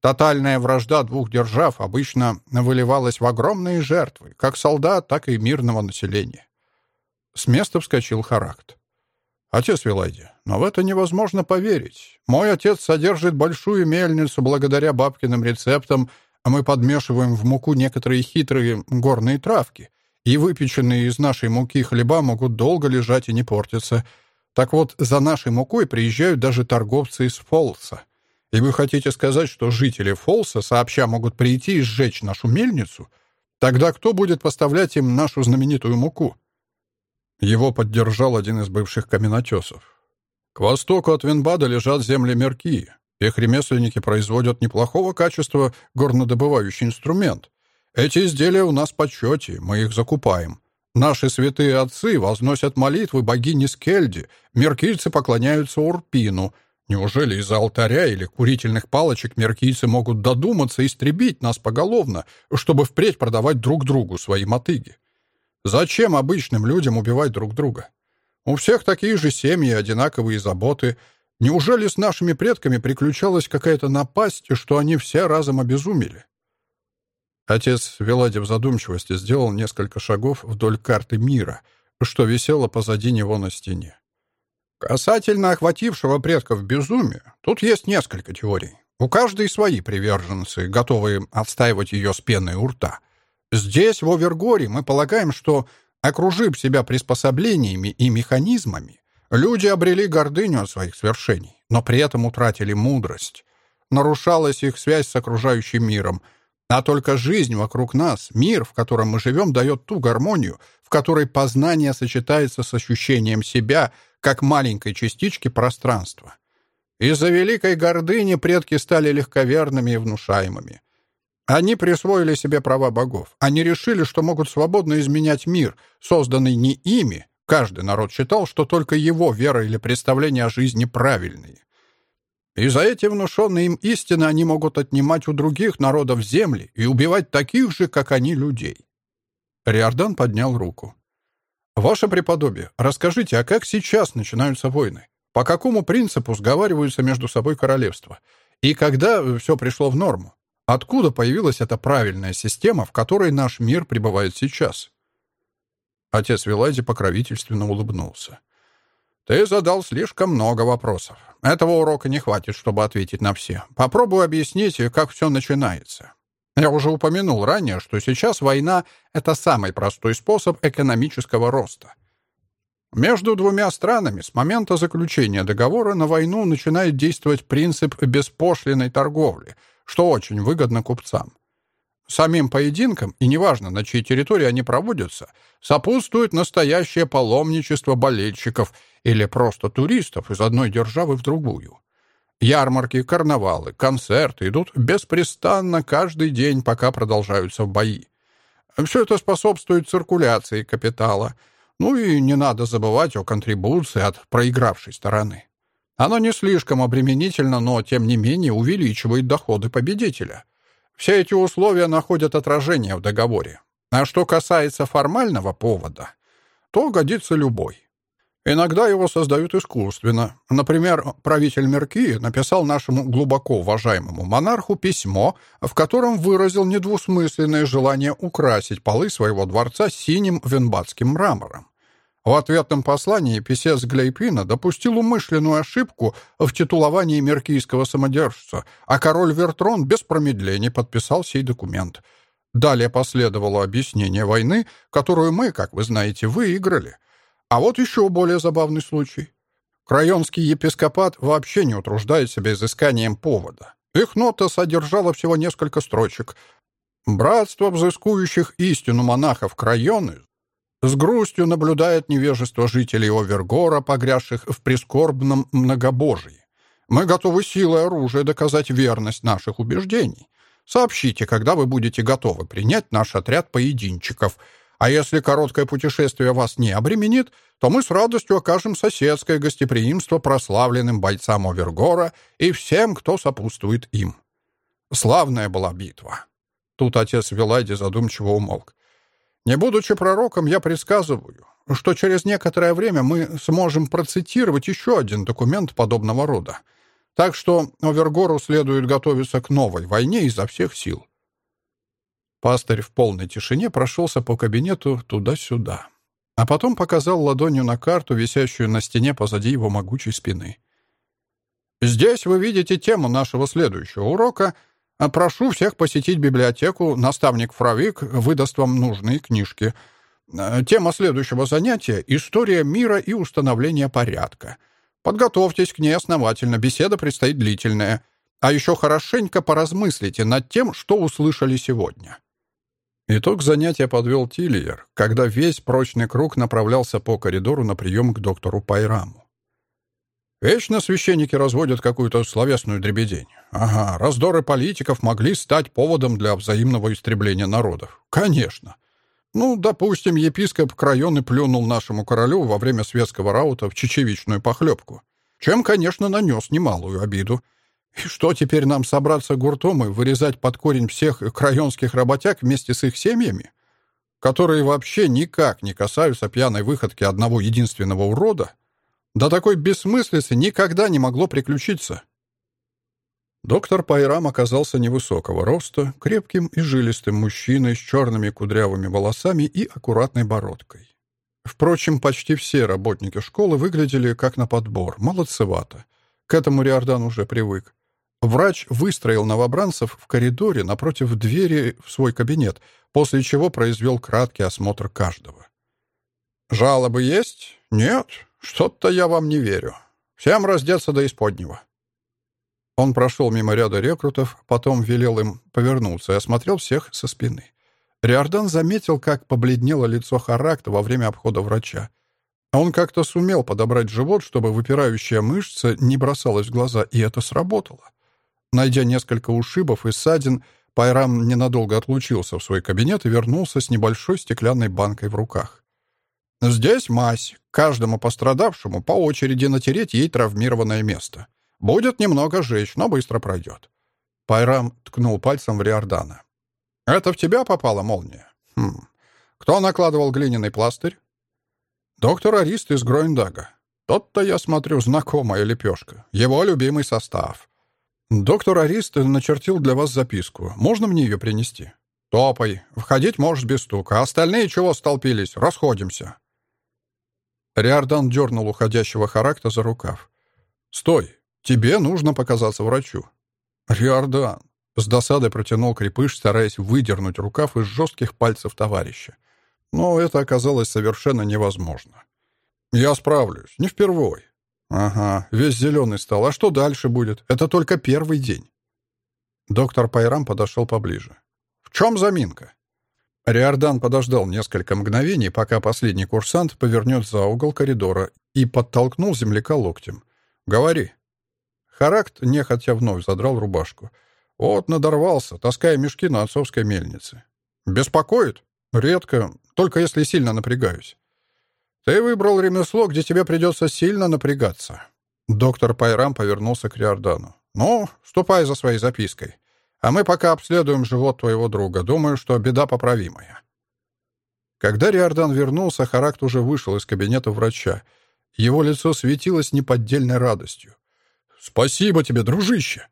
Тотальная вражда двух держав обычно выливалась в огромные жертвы, как солдат, так и мирного населения. С места вскочил Характ. «Отец Вилайди, но в это невозможно поверить. Мой отец содержит большую мельницу благодаря бабкиным рецептам, а мы подмешиваем в муку некоторые хитрые горные травки, и выпеченные из нашей муки хлеба могут долго лежать и не портиться. Так вот, за нашей мукой приезжают даже торговцы из Фолса. И вы хотите сказать, что жители Фолса сообща могут прийти и сжечь нашу мельницу? Тогда кто будет поставлять им нашу знаменитую муку?» Его поддержал один из бывших каменотесов. К востоку от Винбада лежат земли Меркии. Их ремесленники производят неплохого качества горнодобывающий инструмент. Эти изделия у нас в почете, мы их закупаем. Наши святые отцы возносят молитвы богине Скельди, меркийцы поклоняются Урпину. Неужели из-за алтаря или курительных палочек меркийцы могут додуматься истребить нас поголовно, чтобы впредь продавать друг другу свои мотыги? Зачем обычным людям убивать друг друга? У всех такие же семьи, одинаковые заботы. Неужели с нашими предками приключалась какая-то напасть, что они все разом обезумели? Отец Велади в задумчивости сделал несколько шагов вдоль карты мира, что висело позади него на стене. Касательно охватившего предков безумия, тут есть несколько теорий. У каждой свои приверженцы, готовые отстаивать ее с пеной у рта. Здесь, в Овергоре, мы полагаем, что, окружив себя приспособлениями и механизмами, люди обрели гордыню от своих свершений, но при этом утратили мудрость. Нарушалась их связь с окружающим миром, а только жизнь вокруг нас, мир, в котором мы живем, дает ту гармонию, в которой познание сочетается с ощущением себя как маленькой частички пространства. Из-за великой гордыни предки стали легковерными и внушаемыми. Они присвоили себе права богов. Они решили, что могут свободно изменять мир, созданный не ими. Каждый народ считал, что только его вера или представление о жизни правильные. И за эти внушенные им истины они могут отнимать у других народов земли и убивать таких же, как они, людей. Риордан поднял руку. «Ваше преподобие, расскажите, а как сейчас начинаются войны? По какому принципу сговариваются между собой королевства? И когда все пришло в норму? Откуда появилась эта правильная система, в которой наш мир пребывает сейчас? Отец Вилайди покровительственно улыбнулся. «Ты задал слишком много вопросов. Этого урока не хватит, чтобы ответить на все. Попробую объяснить, как все начинается. Я уже упомянул ранее, что сейчас война — это самый простой способ экономического роста. Между двумя странами с момента заключения договора на войну начинает действовать принцип беспошлиной торговли — что очень выгодно купцам. Самим поединкам, и неважно, на чьей территории они проводятся, сопутствует настоящее паломничество болельщиков или просто туристов из одной державы в другую. Ярмарки, карнавалы, концерты идут беспрестанно каждый день, пока продолжаются бои. Все это способствует циркуляции капитала. Ну и не надо забывать о контрибуции от проигравшей стороны. Оно не слишком обременительно, но, тем не менее, увеличивает доходы победителя. Все эти условия находят отражение в договоре. А что касается формального повода, то годится любой. Иногда его создают искусственно. Например, правитель Меркии написал нашему глубоко уважаемому монарху письмо, в котором выразил недвусмысленное желание украсить полы своего дворца синим венбатским мрамором. В ответном послании писец Глейпина допустил умышленную ошибку в титуловании меркийского самодержца, а король Вертрон без промедлений подписал сей документ. Далее последовало объяснение войны, которую мы, как вы знаете, выиграли. А вот еще более забавный случай. Крайонский епископат вообще не утруждает себя изысканием повода. Их нота содержала всего несколько строчек. «Братство взыскующих истину монахов Крайоны с грустью наблюдает невежество жителей Овергора, погрязших в прискорбном многобожии. Мы готовы силой оружия доказать верность наших убеждений. Сообщите, когда вы будете готовы принять наш отряд поединчиков. А если короткое путешествие вас не обременит, то мы с радостью окажем соседское гостеприимство прославленным бойцам Овергора и всем, кто сопутствует им. Славная была битва. Тут отец Вилайди задумчиво умолк. Не будучи пророком, я предсказываю, что через некоторое время мы сможем процитировать еще один документ подобного рода. Так что Овергору следует готовиться к новой войне изо всех сил. Пастырь в полной тишине прошелся по кабинету туда-сюда, а потом показал ладонью на карту, висящую на стене позади его могучей спины. «Здесь вы видите тему нашего следующего урока. Прошу всех посетить библиотеку. Наставник Фравик выдаст вам нужные книжки. Тема следующего занятия — история мира и установление порядка». Подготовьтесь к ней основательно, беседа предстоит длительная. А еще хорошенько поразмыслите над тем, что услышали сегодня. Итог занятия подвел Тильер, когда весь прочный круг направлялся по коридору на прием к доктору Пайраму. Вечно священники разводят какую-то словесную дребедень. Ага, раздоры политиков могли стать поводом для взаимного истребления народов. Конечно. Ну, допустим, епископ Крайоны плюнул нашему королю во время светского раута в чечевичную похлебку, чем, конечно, нанес немалую обиду. И что теперь нам собраться гуртом и вырезать под корень всех крайонских работяг вместе с их семьями, которые вообще никак не касаются пьяной выходки одного единственного урода? Да такой бессмыслицы никогда не могло приключиться. Доктор Пайрам оказался невысокого роста, крепким и жилистым мужчиной с черными кудрявыми волосами и аккуратной бородкой. Впрочем, почти все работники школы выглядели как на подбор, молодцевато. К этому Риордан уже привык. Врач выстроил новобранцев в коридоре напротив двери в свой кабинет, после чего произвел краткий осмотр каждого. «Жалобы есть? Нет? Что-то я вам не верю. Всем раздеться до исподнего». Он прошел мимо ряда рекрутов, потом велел им повернуться и осмотрел всех со спины. Риордан заметил, как побледнело лицо Характа во время обхода врача. Он как-то сумел подобрать живот, чтобы выпирающая мышца не бросалась в глаза, и это сработало. Найдя несколько ушибов и ссадин, Пайрам ненадолго отлучился в свой кабинет и вернулся с небольшой стеклянной банкой в руках. «Здесь мазь. Каждому пострадавшему по очереди натереть ей травмированное место. Будет немного жечь, но быстро пройдет. Пайрам ткнул пальцем в Риордана. «Это в тебя попала молния?» «Хм. Кто накладывал глиняный пластырь?» «Доктор Арист из Гроиндага. Тот-то, я смотрю, знакомая лепешка. Его любимый состав. Доктор Арист начертил для вас записку. Можно мне ее принести?» «Топай. Входить можешь без стука. Остальные чего столпились? Расходимся». Риордан дернул уходящего Характа за рукав. «Стой! Тебе нужно показаться врачу». «Риордан!» — с досадой протянул крепыш, стараясь выдернуть рукав из жестких пальцев товарища. Но это оказалось совершенно невозможно. «Я справлюсь. Не впервой». «Ага, весь зеленый стал. А что дальше будет? Это только первый день». Доктор Пайрам подошел поближе. «В чем заминка?» Риордан подождал несколько мгновений, пока последний курсант повернет за угол коридора и подтолкнул земляка локтем. «Говори». Характ нехотя вновь задрал рубашку. «Вот надорвался, таская мешки на отцовской мельнице». «Беспокоит?» «Редко, только если сильно напрягаюсь». «Ты выбрал ремесло, где тебе придется сильно напрягаться». Доктор Пайрам повернулся к Риордану. «Ну, ступай за своей запиской. А мы пока обследуем живот твоего друга. Думаю, что беда поправимая». Когда Риордан вернулся, Характ уже вышел из кабинета врача. Его лицо светилось неподдельной радостью. «Спасибо тебе, дружище!»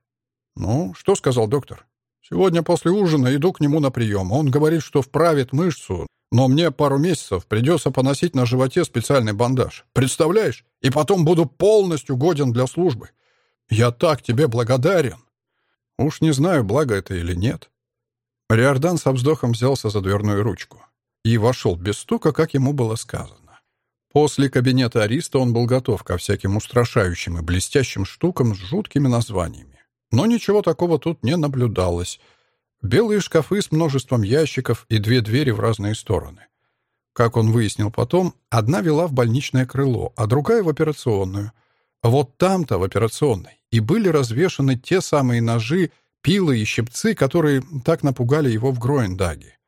«Ну, что сказал доктор?» «Сегодня после ужина иду к нему на прием. Он говорит, что вправит мышцу, но мне пару месяцев придется поносить на животе специальный бандаж. Представляешь? И потом буду полностью годен для службы. Я так тебе благодарен!» Уж не знаю, благо это или нет. Риордан со вздохом взялся за дверную ручку и вошел без стука, как ему было сказано. После кабинета Ариста он был готов ко всяким устрашающим и блестящим штукам с жуткими названиями. Но ничего такого тут не наблюдалось. Белые шкафы с множеством ящиков и две двери в разные стороны. Как он выяснил потом, одна вела в больничное крыло, а другая — в операционную. Вот там-то, в операционной, и были развешаны те самые ножи, пилы и щипцы, которые так напугали его в Гроендаге.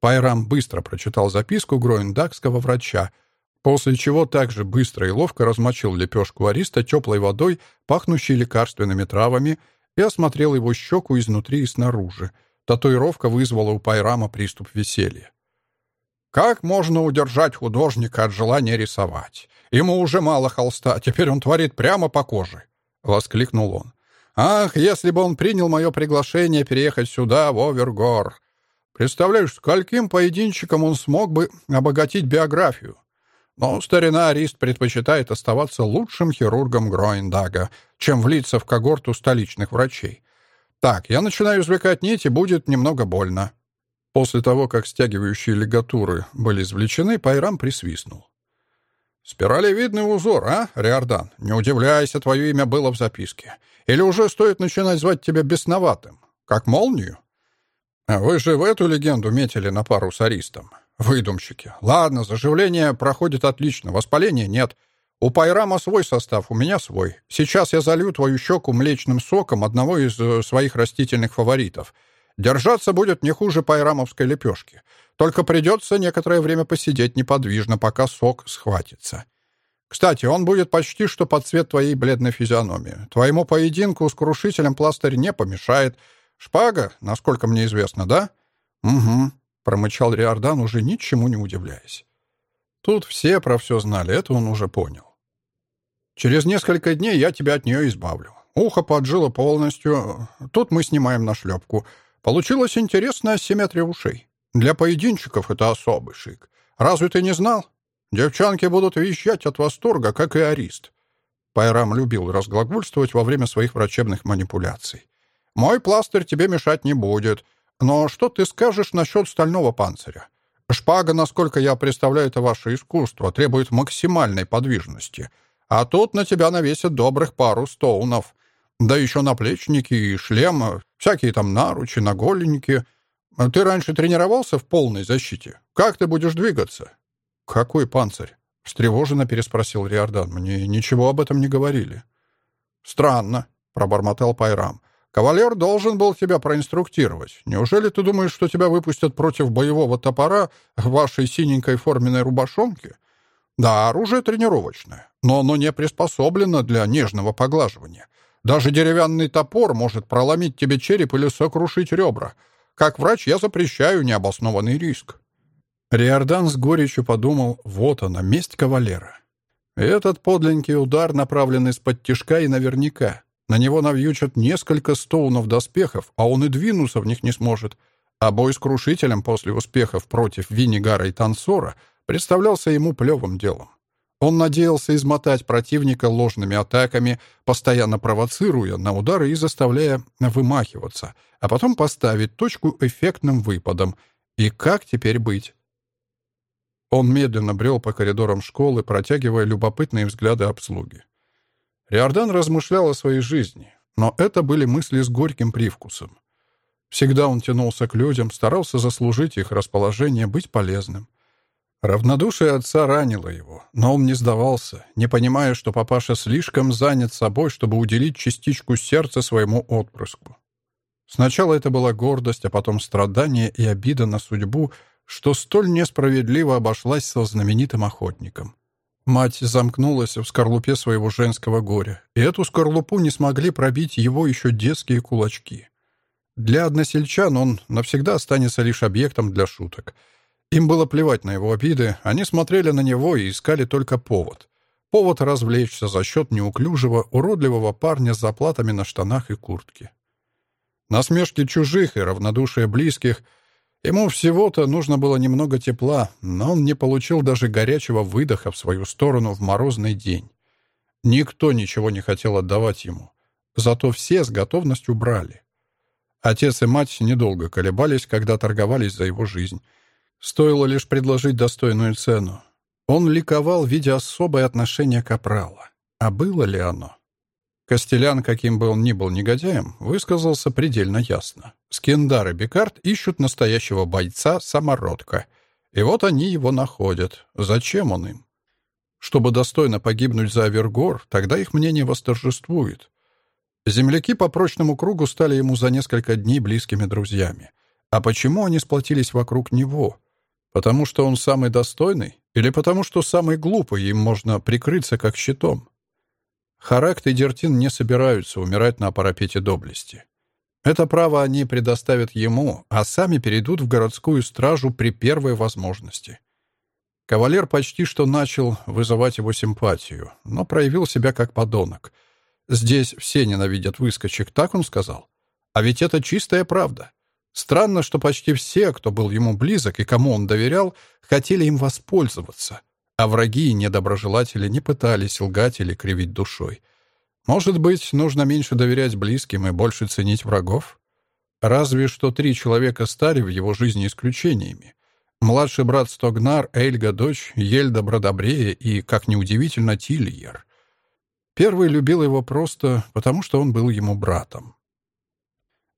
Пайрам быстро прочитал записку гроендагского врача — после чего также быстро и ловко размочил лепешку ариста теплой водой, пахнущей лекарственными травами, и осмотрел его щеку изнутри и снаружи. Татуировка вызвала у Пайрама приступ веселья. «Как можно удержать художника от желания рисовать? Ему уже мало холста, теперь он творит прямо по коже!» — воскликнул он. Ах, если бы он принял мое приглашение переехать сюда, в Овергор. Представляешь, скольким поединчиком он смог бы обогатить биографию. Но старина Арист предпочитает оставаться лучшим хирургом Гроиндага, чем влиться в когорту столичных врачей. Так, я начинаю извлекать нити, будет немного больно. После того, как стягивающие лигатуры были извлечены, Пайрам присвистнул. «Спиралевидный узор, а, Риордан? Не удивляйся, твое имя было в записке. Или уже стоит начинать звать тебя бесноватым? Как молнию?» а «Вы же в эту легенду метили на пару с Аристом. Выдумщики. Ладно, заживление проходит отлично, воспаления нет. У Пайрама свой состав, у меня свой. Сейчас я залью твою щеку млечным соком одного из э, своих растительных фаворитов — Держаться будет не хуже пайрамовской лепешки. Только придется некоторое время посидеть неподвижно, пока сок схватится. Кстати, он будет почти что под цвет твоей бледной физиономии. Твоему поединку с крушителем пластырь не помешает. Шпага, насколько мне известно, да? Угу, промычал Риордан, уже ничему не удивляясь. Тут все про все знали, это он уже понял. Через несколько дней я тебя от нее избавлю. Ухо поджило полностью. Тут мы снимаем нашлепку. Получилась интересная симметрия ушей. Для поединчиков это особый шик. Разве ты не знал? Девчонки будут вещать от восторга, как и арист. Пайрам любил разглагольствовать во время своих врачебных манипуляций. «Мой пластырь тебе мешать не будет. Но что ты скажешь насчет стального панциря? Шпага, насколько я представляю, это ваше искусство, требует максимальной подвижности. А тут на тебя навесят добрых пару стоунов. Да еще наплечники и шлем, всякие там наручи, наголенники. Ты раньше тренировался в полной защите? Как ты будешь двигаться?» «Какой панцирь?» — встревоженно переспросил Риордан. «Мне ничего об этом не говорили». «Странно», — пробормотал Пайрам. «Кавалер должен был тебя проинструктировать. Неужели ты думаешь, что тебя выпустят против боевого топора в вашей синенькой форменной рубашонке? Да, оружие тренировочное, но оно не приспособлено для нежного поглаживания. Даже деревянный топор может проломить тебе череп или сокрушить ребра. Как врач я запрещаю необоснованный риск». Риордан с горечью подумал, вот она, месть кавалера. Этот подленький удар направлен из-под тишка и наверняка. На него навьючат несколько стоунов доспехов, а он и двинуться в них не сможет. А бой с крушителем после успехов против Виннигара и Тансора представлялся ему плевым делом. Он надеялся измотать противника ложными атаками, постоянно провоцируя на удары и заставляя вымахиваться, а потом поставить точку эффектным выпадом. И как теперь быть? Он медленно брел по коридорам школы, протягивая любопытные взгляды обслуги. Риордан размышлял о своей жизни, но это были мысли с горьким привкусом. Всегда он тянулся к людям, старался заслужить их расположение, быть полезным. Равнодушие отца ранило его, но он не сдавался, не понимая, что папаша слишком занят собой, чтобы уделить частичку сердца своему отпрыску. Сначала это была гордость, а потом страдание и обида на судьбу, что столь несправедливо обошлась со знаменитым охотником. Мать замкнулась в скорлупе своего женского горя, и эту скорлупу не смогли пробить его еще детские кулачки. Для односельчан он навсегда останется лишь объектом для шуток — им было плевать на его обиды, они смотрели на него и искали только повод. Повод развлечься за счет неуклюжего, уродливого парня с заплатами на штанах и куртке. Насмешки чужих и равнодушие близких Ему всего-то нужно было немного тепла, но он не получил даже горячего выдоха в свою сторону в морозный день. Никто ничего не хотел отдавать ему. Зато все с готовностью брали. Отец и мать недолго колебались, когда торговались за его жизнь. Стоило лишь предложить достойную цену. Он ликовал, видя особое отношение капрала. А было ли оно? Костелян, каким бы он ни был негодяем, высказался предельно ясно. Скиндар и Бекарт ищут настоящего бойца-самородка. И вот они его находят. Зачем он им? Чтобы достойно погибнуть за Авергор, тогда их мнение восторжествует. Земляки по прочному кругу стали ему за несколько дней близкими друзьями. А почему они сплотились вокруг него? Потому что он самый достойный? Или потому что самый глупый, им можно прикрыться как щитом? Характ и Дертин не собираются умирать на парапете доблести. Это право они предоставят ему, а сами перейдут в городскую стражу при первой возможности. Кавалер почти что начал вызывать его симпатию, но проявил себя как подонок. Здесь все ненавидят выскочек, так он сказал. А ведь это чистая правда. Странно, что почти все, кто был ему близок и кому он доверял, хотели им воспользоваться, а враги и недоброжелатели не пытались лгать или кривить душой. Может быть, нужно меньше доверять близким и больше ценить врагов? Разве что три человека стали в его жизни исключениями. Младший брат Стогнар, Эльга, дочь, Ельда Бродобрея и, как неудивительно, Тильер. Первый любил его просто потому, что он был ему братом.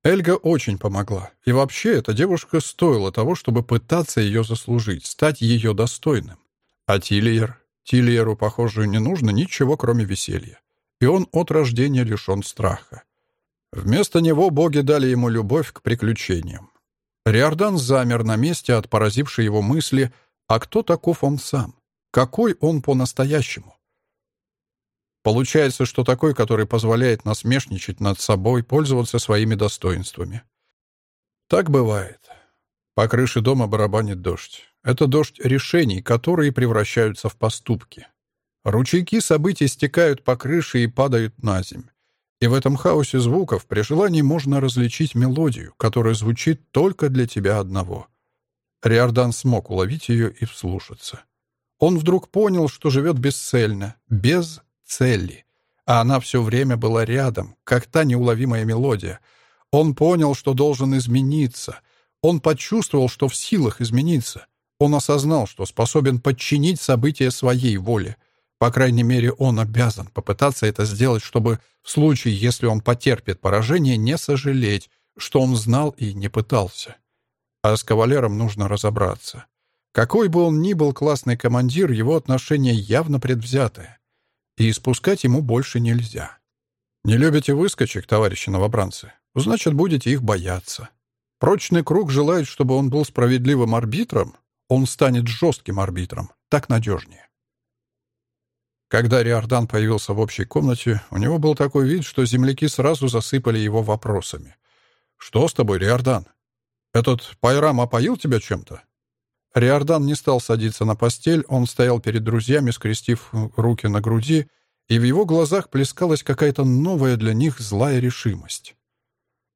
Эльга очень помогла. И вообще, эта девушка стоила того, чтобы пытаться ее заслужить, стать ее достойным. А Тильер? Тильеру, похоже, не нужно ничего, кроме веселья. И он от рождения лишен страха. Вместо него боги дали ему любовь к приключениям. Риордан замер на месте от поразившей его мысли, а кто таков он сам? Какой он по-настоящему? Получается, что такой, который позволяет насмешничать над собой, пользоваться своими достоинствами. Так бывает. По крыше дома барабанит дождь. Это дождь решений, которые превращаются в поступки. Ручейки событий стекают по крыше и падают на земь. И в этом хаосе звуков при желании можно различить мелодию, которая звучит только для тебя одного. Риордан смог уловить ее и вслушаться. Он вдруг понял, что живет бесцельно, без цели. А она все время была рядом, как та неуловимая мелодия. Он понял, что должен измениться. Он почувствовал, что в силах измениться. Он осознал, что способен подчинить события своей воле. По крайней мере, он обязан попытаться это сделать, чтобы в случае, если он потерпит поражение, не сожалеть, что он знал и не пытался. А с кавалером нужно разобраться. Какой бы он ни был классный командир, его отношение явно предвзятое и испускать ему больше нельзя. Не любите выскочек, товарищи новобранцы? Значит, будете их бояться. Прочный круг желает, чтобы он был справедливым арбитром, он станет жестким арбитром, так надежнее. Когда Риордан появился в общей комнате, у него был такой вид, что земляки сразу засыпали его вопросами. «Что с тобой, Риордан? Этот Пайрам опоил тебя чем-то?» Риордан не стал садиться на постель, он стоял перед друзьями, скрестив руки на груди, и в его глазах плескалась какая-то новая для них злая решимость.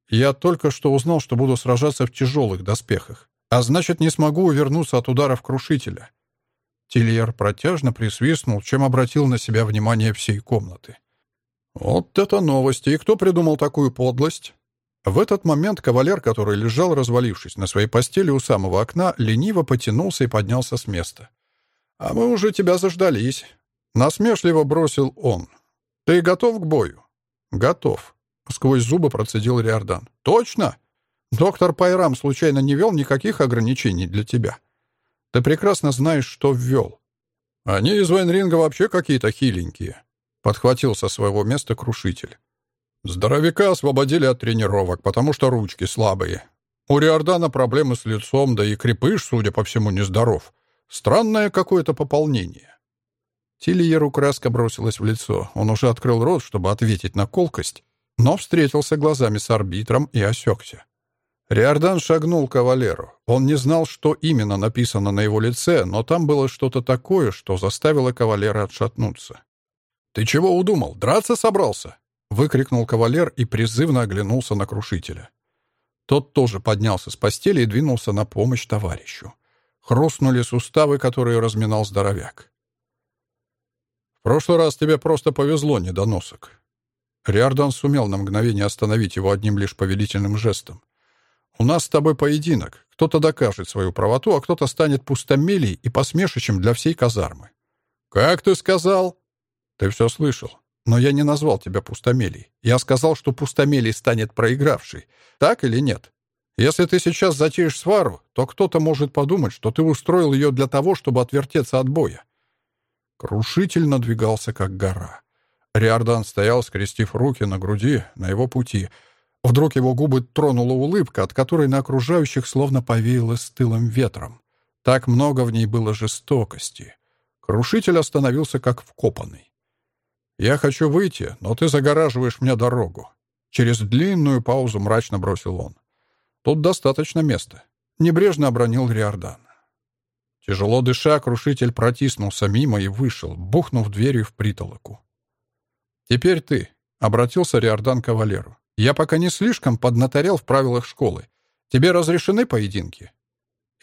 «Я только что узнал, что буду сражаться в тяжелых доспехах, а значит, не смогу увернуться от ударов крушителя». Тильер протяжно присвистнул, чем обратил на себя внимание всей комнаты. «Вот это новости! И кто придумал такую подлость?» В этот момент кавалер, который лежал, развалившись на своей постели у самого окна, лениво потянулся и поднялся с места. «А мы уже тебя заждались», — насмешливо бросил он. «Ты готов к бою?» «Готов», — сквозь зубы процедил Риордан. «Точно? Доктор Пайрам случайно не вел никаких ограничений для тебя. Ты прекрасно знаешь, что ввел. Они из Вайнринга вообще какие-то хиленькие», — подхватил со своего места крушитель. Здоровяка освободили от тренировок, потому что ручки слабые. У Риордана проблемы с лицом, да и крепыш, судя по всему, нездоров. Странное какое-то пополнение. Тильеру краска бросилась в лицо. Он уже открыл рот, чтобы ответить на колкость, но встретился глазами с арбитром и осекся. Риордан шагнул к кавалеру. Он не знал, что именно написано на его лице, но там было что-то такое, что заставило кавалера отшатнуться. «Ты чего удумал? Драться собрался?» Выкрикнул кавалер и призывно оглянулся на крушителя. Тот тоже поднялся с постели и двинулся на помощь товарищу. Хрустнули суставы, которые разминал здоровяк. «В прошлый раз тебе просто повезло, недоносок». Риордан сумел на мгновение остановить его одним лишь повелительным жестом. «У нас с тобой поединок. Кто-то докажет свою правоту, а кто-то станет пустомелей и посмешищем для всей казармы». «Как ты сказал?» «Ты все слышал. Но я не назвал тебя пустомелей. Я сказал, что пустомелей станет проигравшей. Так или нет? Если ты сейчас затеешь свару, то кто-то может подумать, что ты устроил ее для того, чтобы отвертеться от боя. Крушитель надвигался, как гора. Риордан стоял, скрестив руки на груди, на его пути. Вдруг его губы тронула улыбка, от которой на окружающих словно повеяло стылым ветром. Так много в ней было жестокости. Крушитель остановился, как вкопанный. «Я хочу выйти, но ты загораживаешь мне дорогу». Через длинную паузу мрачно бросил он. «Тут достаточно места», — небрежно обронил Риордан. Тяжело дыша, крушитель протиснулся мимо и вышел, бухнув дверью в притолоку. «Теперь ты», — Обратился Риордан к кавалеру. «Я пока не слишком поднаторел в правилах школы. Тебе разрешены поединки?»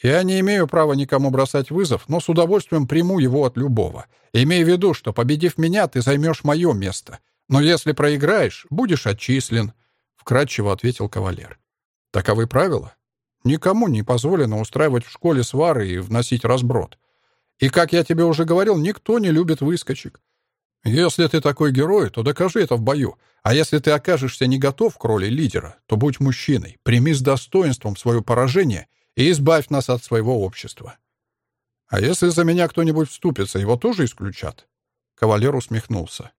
«Я не имею права никому бросать вызов, но с удовольствием приму его от любого. Имей в виду, что, победив меня, ты займешь мое место. Но если проиграешь, будешь отчислен», — вкратчиво ответил кавалер. «Таковы правила. Никому не позволено устраивать в школе свары и вносить разброд. И, как я тебе уже говорил, никто не любит выскочек. Если ты такой герой, то докажи это в бою. А если ты окажешься не готов к роли лидера, то будь мужчиной, прими с достоинством свое поражение и избавь нас от своего общества. А если за меня кто-нибудь вступится, его тоже исключат?» Кавалер усмехнулся.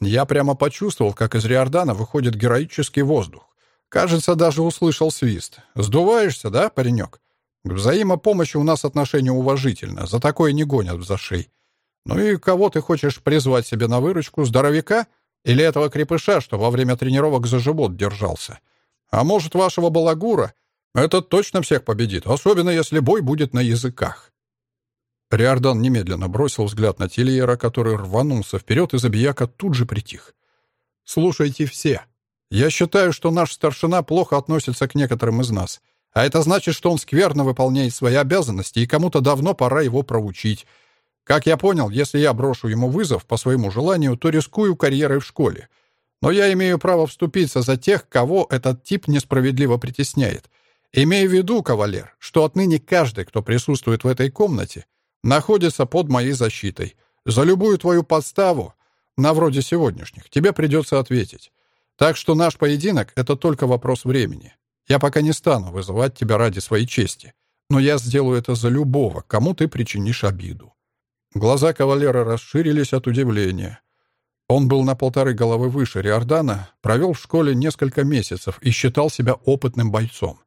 Я прямо почувствовал, как из Риордана выходит героический воздух. Кажется, даже услышал свист. «Сдуваешься, да, паренек?» К взаимопомощи у нас отношение уважительно, за такое не гонят в зашей. Ну и кого ты хочешь призвать себе на выручку, здоровяка? Или этого крепыша, что во время тренировок за живот держался? А может, вашего балагура? Этот точно всех победит, особенно если бой будет на языках. Риордан немедленно бросил взгляд на Тильера, который рванулся вперед, и Забияка тут же притих. «Слушайте все. Я считаю, что наш старшина плохо относится к некоторым из нас. А это значит, что он скверно выполняет свои обязанности, и кому-то давно пора его проучить. Как я понял, если я брошу ему вызов по своему желанию, то рискую карьерой в школе. Но я имею право вступиться за тех, кого этот тип несправедливо притесняет. Имея в виду, кавалер, что отныне каждый, кто присутствует в этой комнате, находится под моей защитой. За любую твою подставу, на вроде сегодняшних, тебе придется ответить. Так что наш поединок — это только вопрос времени. Я пока не стану вызывать тебя ради своей чести, но я сделаю это за любого, кому ты причинишь обиду». Глаза кавалера расширились от удивления. Он был на полторы головы выше Риордана, провел в школе несколько месяцев и считал себя опытным бойцом.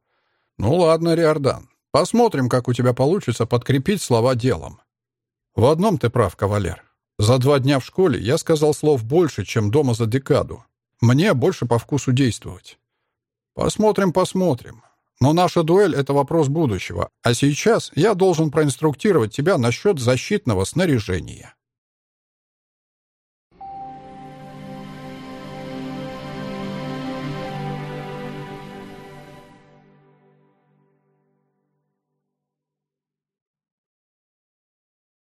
«Ну ладно, Риордан, посмотрим, как у тебя получится подкрепить слова делом». «В одном ты прав, кавалер. За два дня в школе я сказал слов больше, чем дома за декаду. Мне больше по вкусу действовать. Посмотрим, посмотрим. Но наша дуэль — это вопрос будущего. А сейчас я должен проинструктировать тебя насчет защитного снаряжения.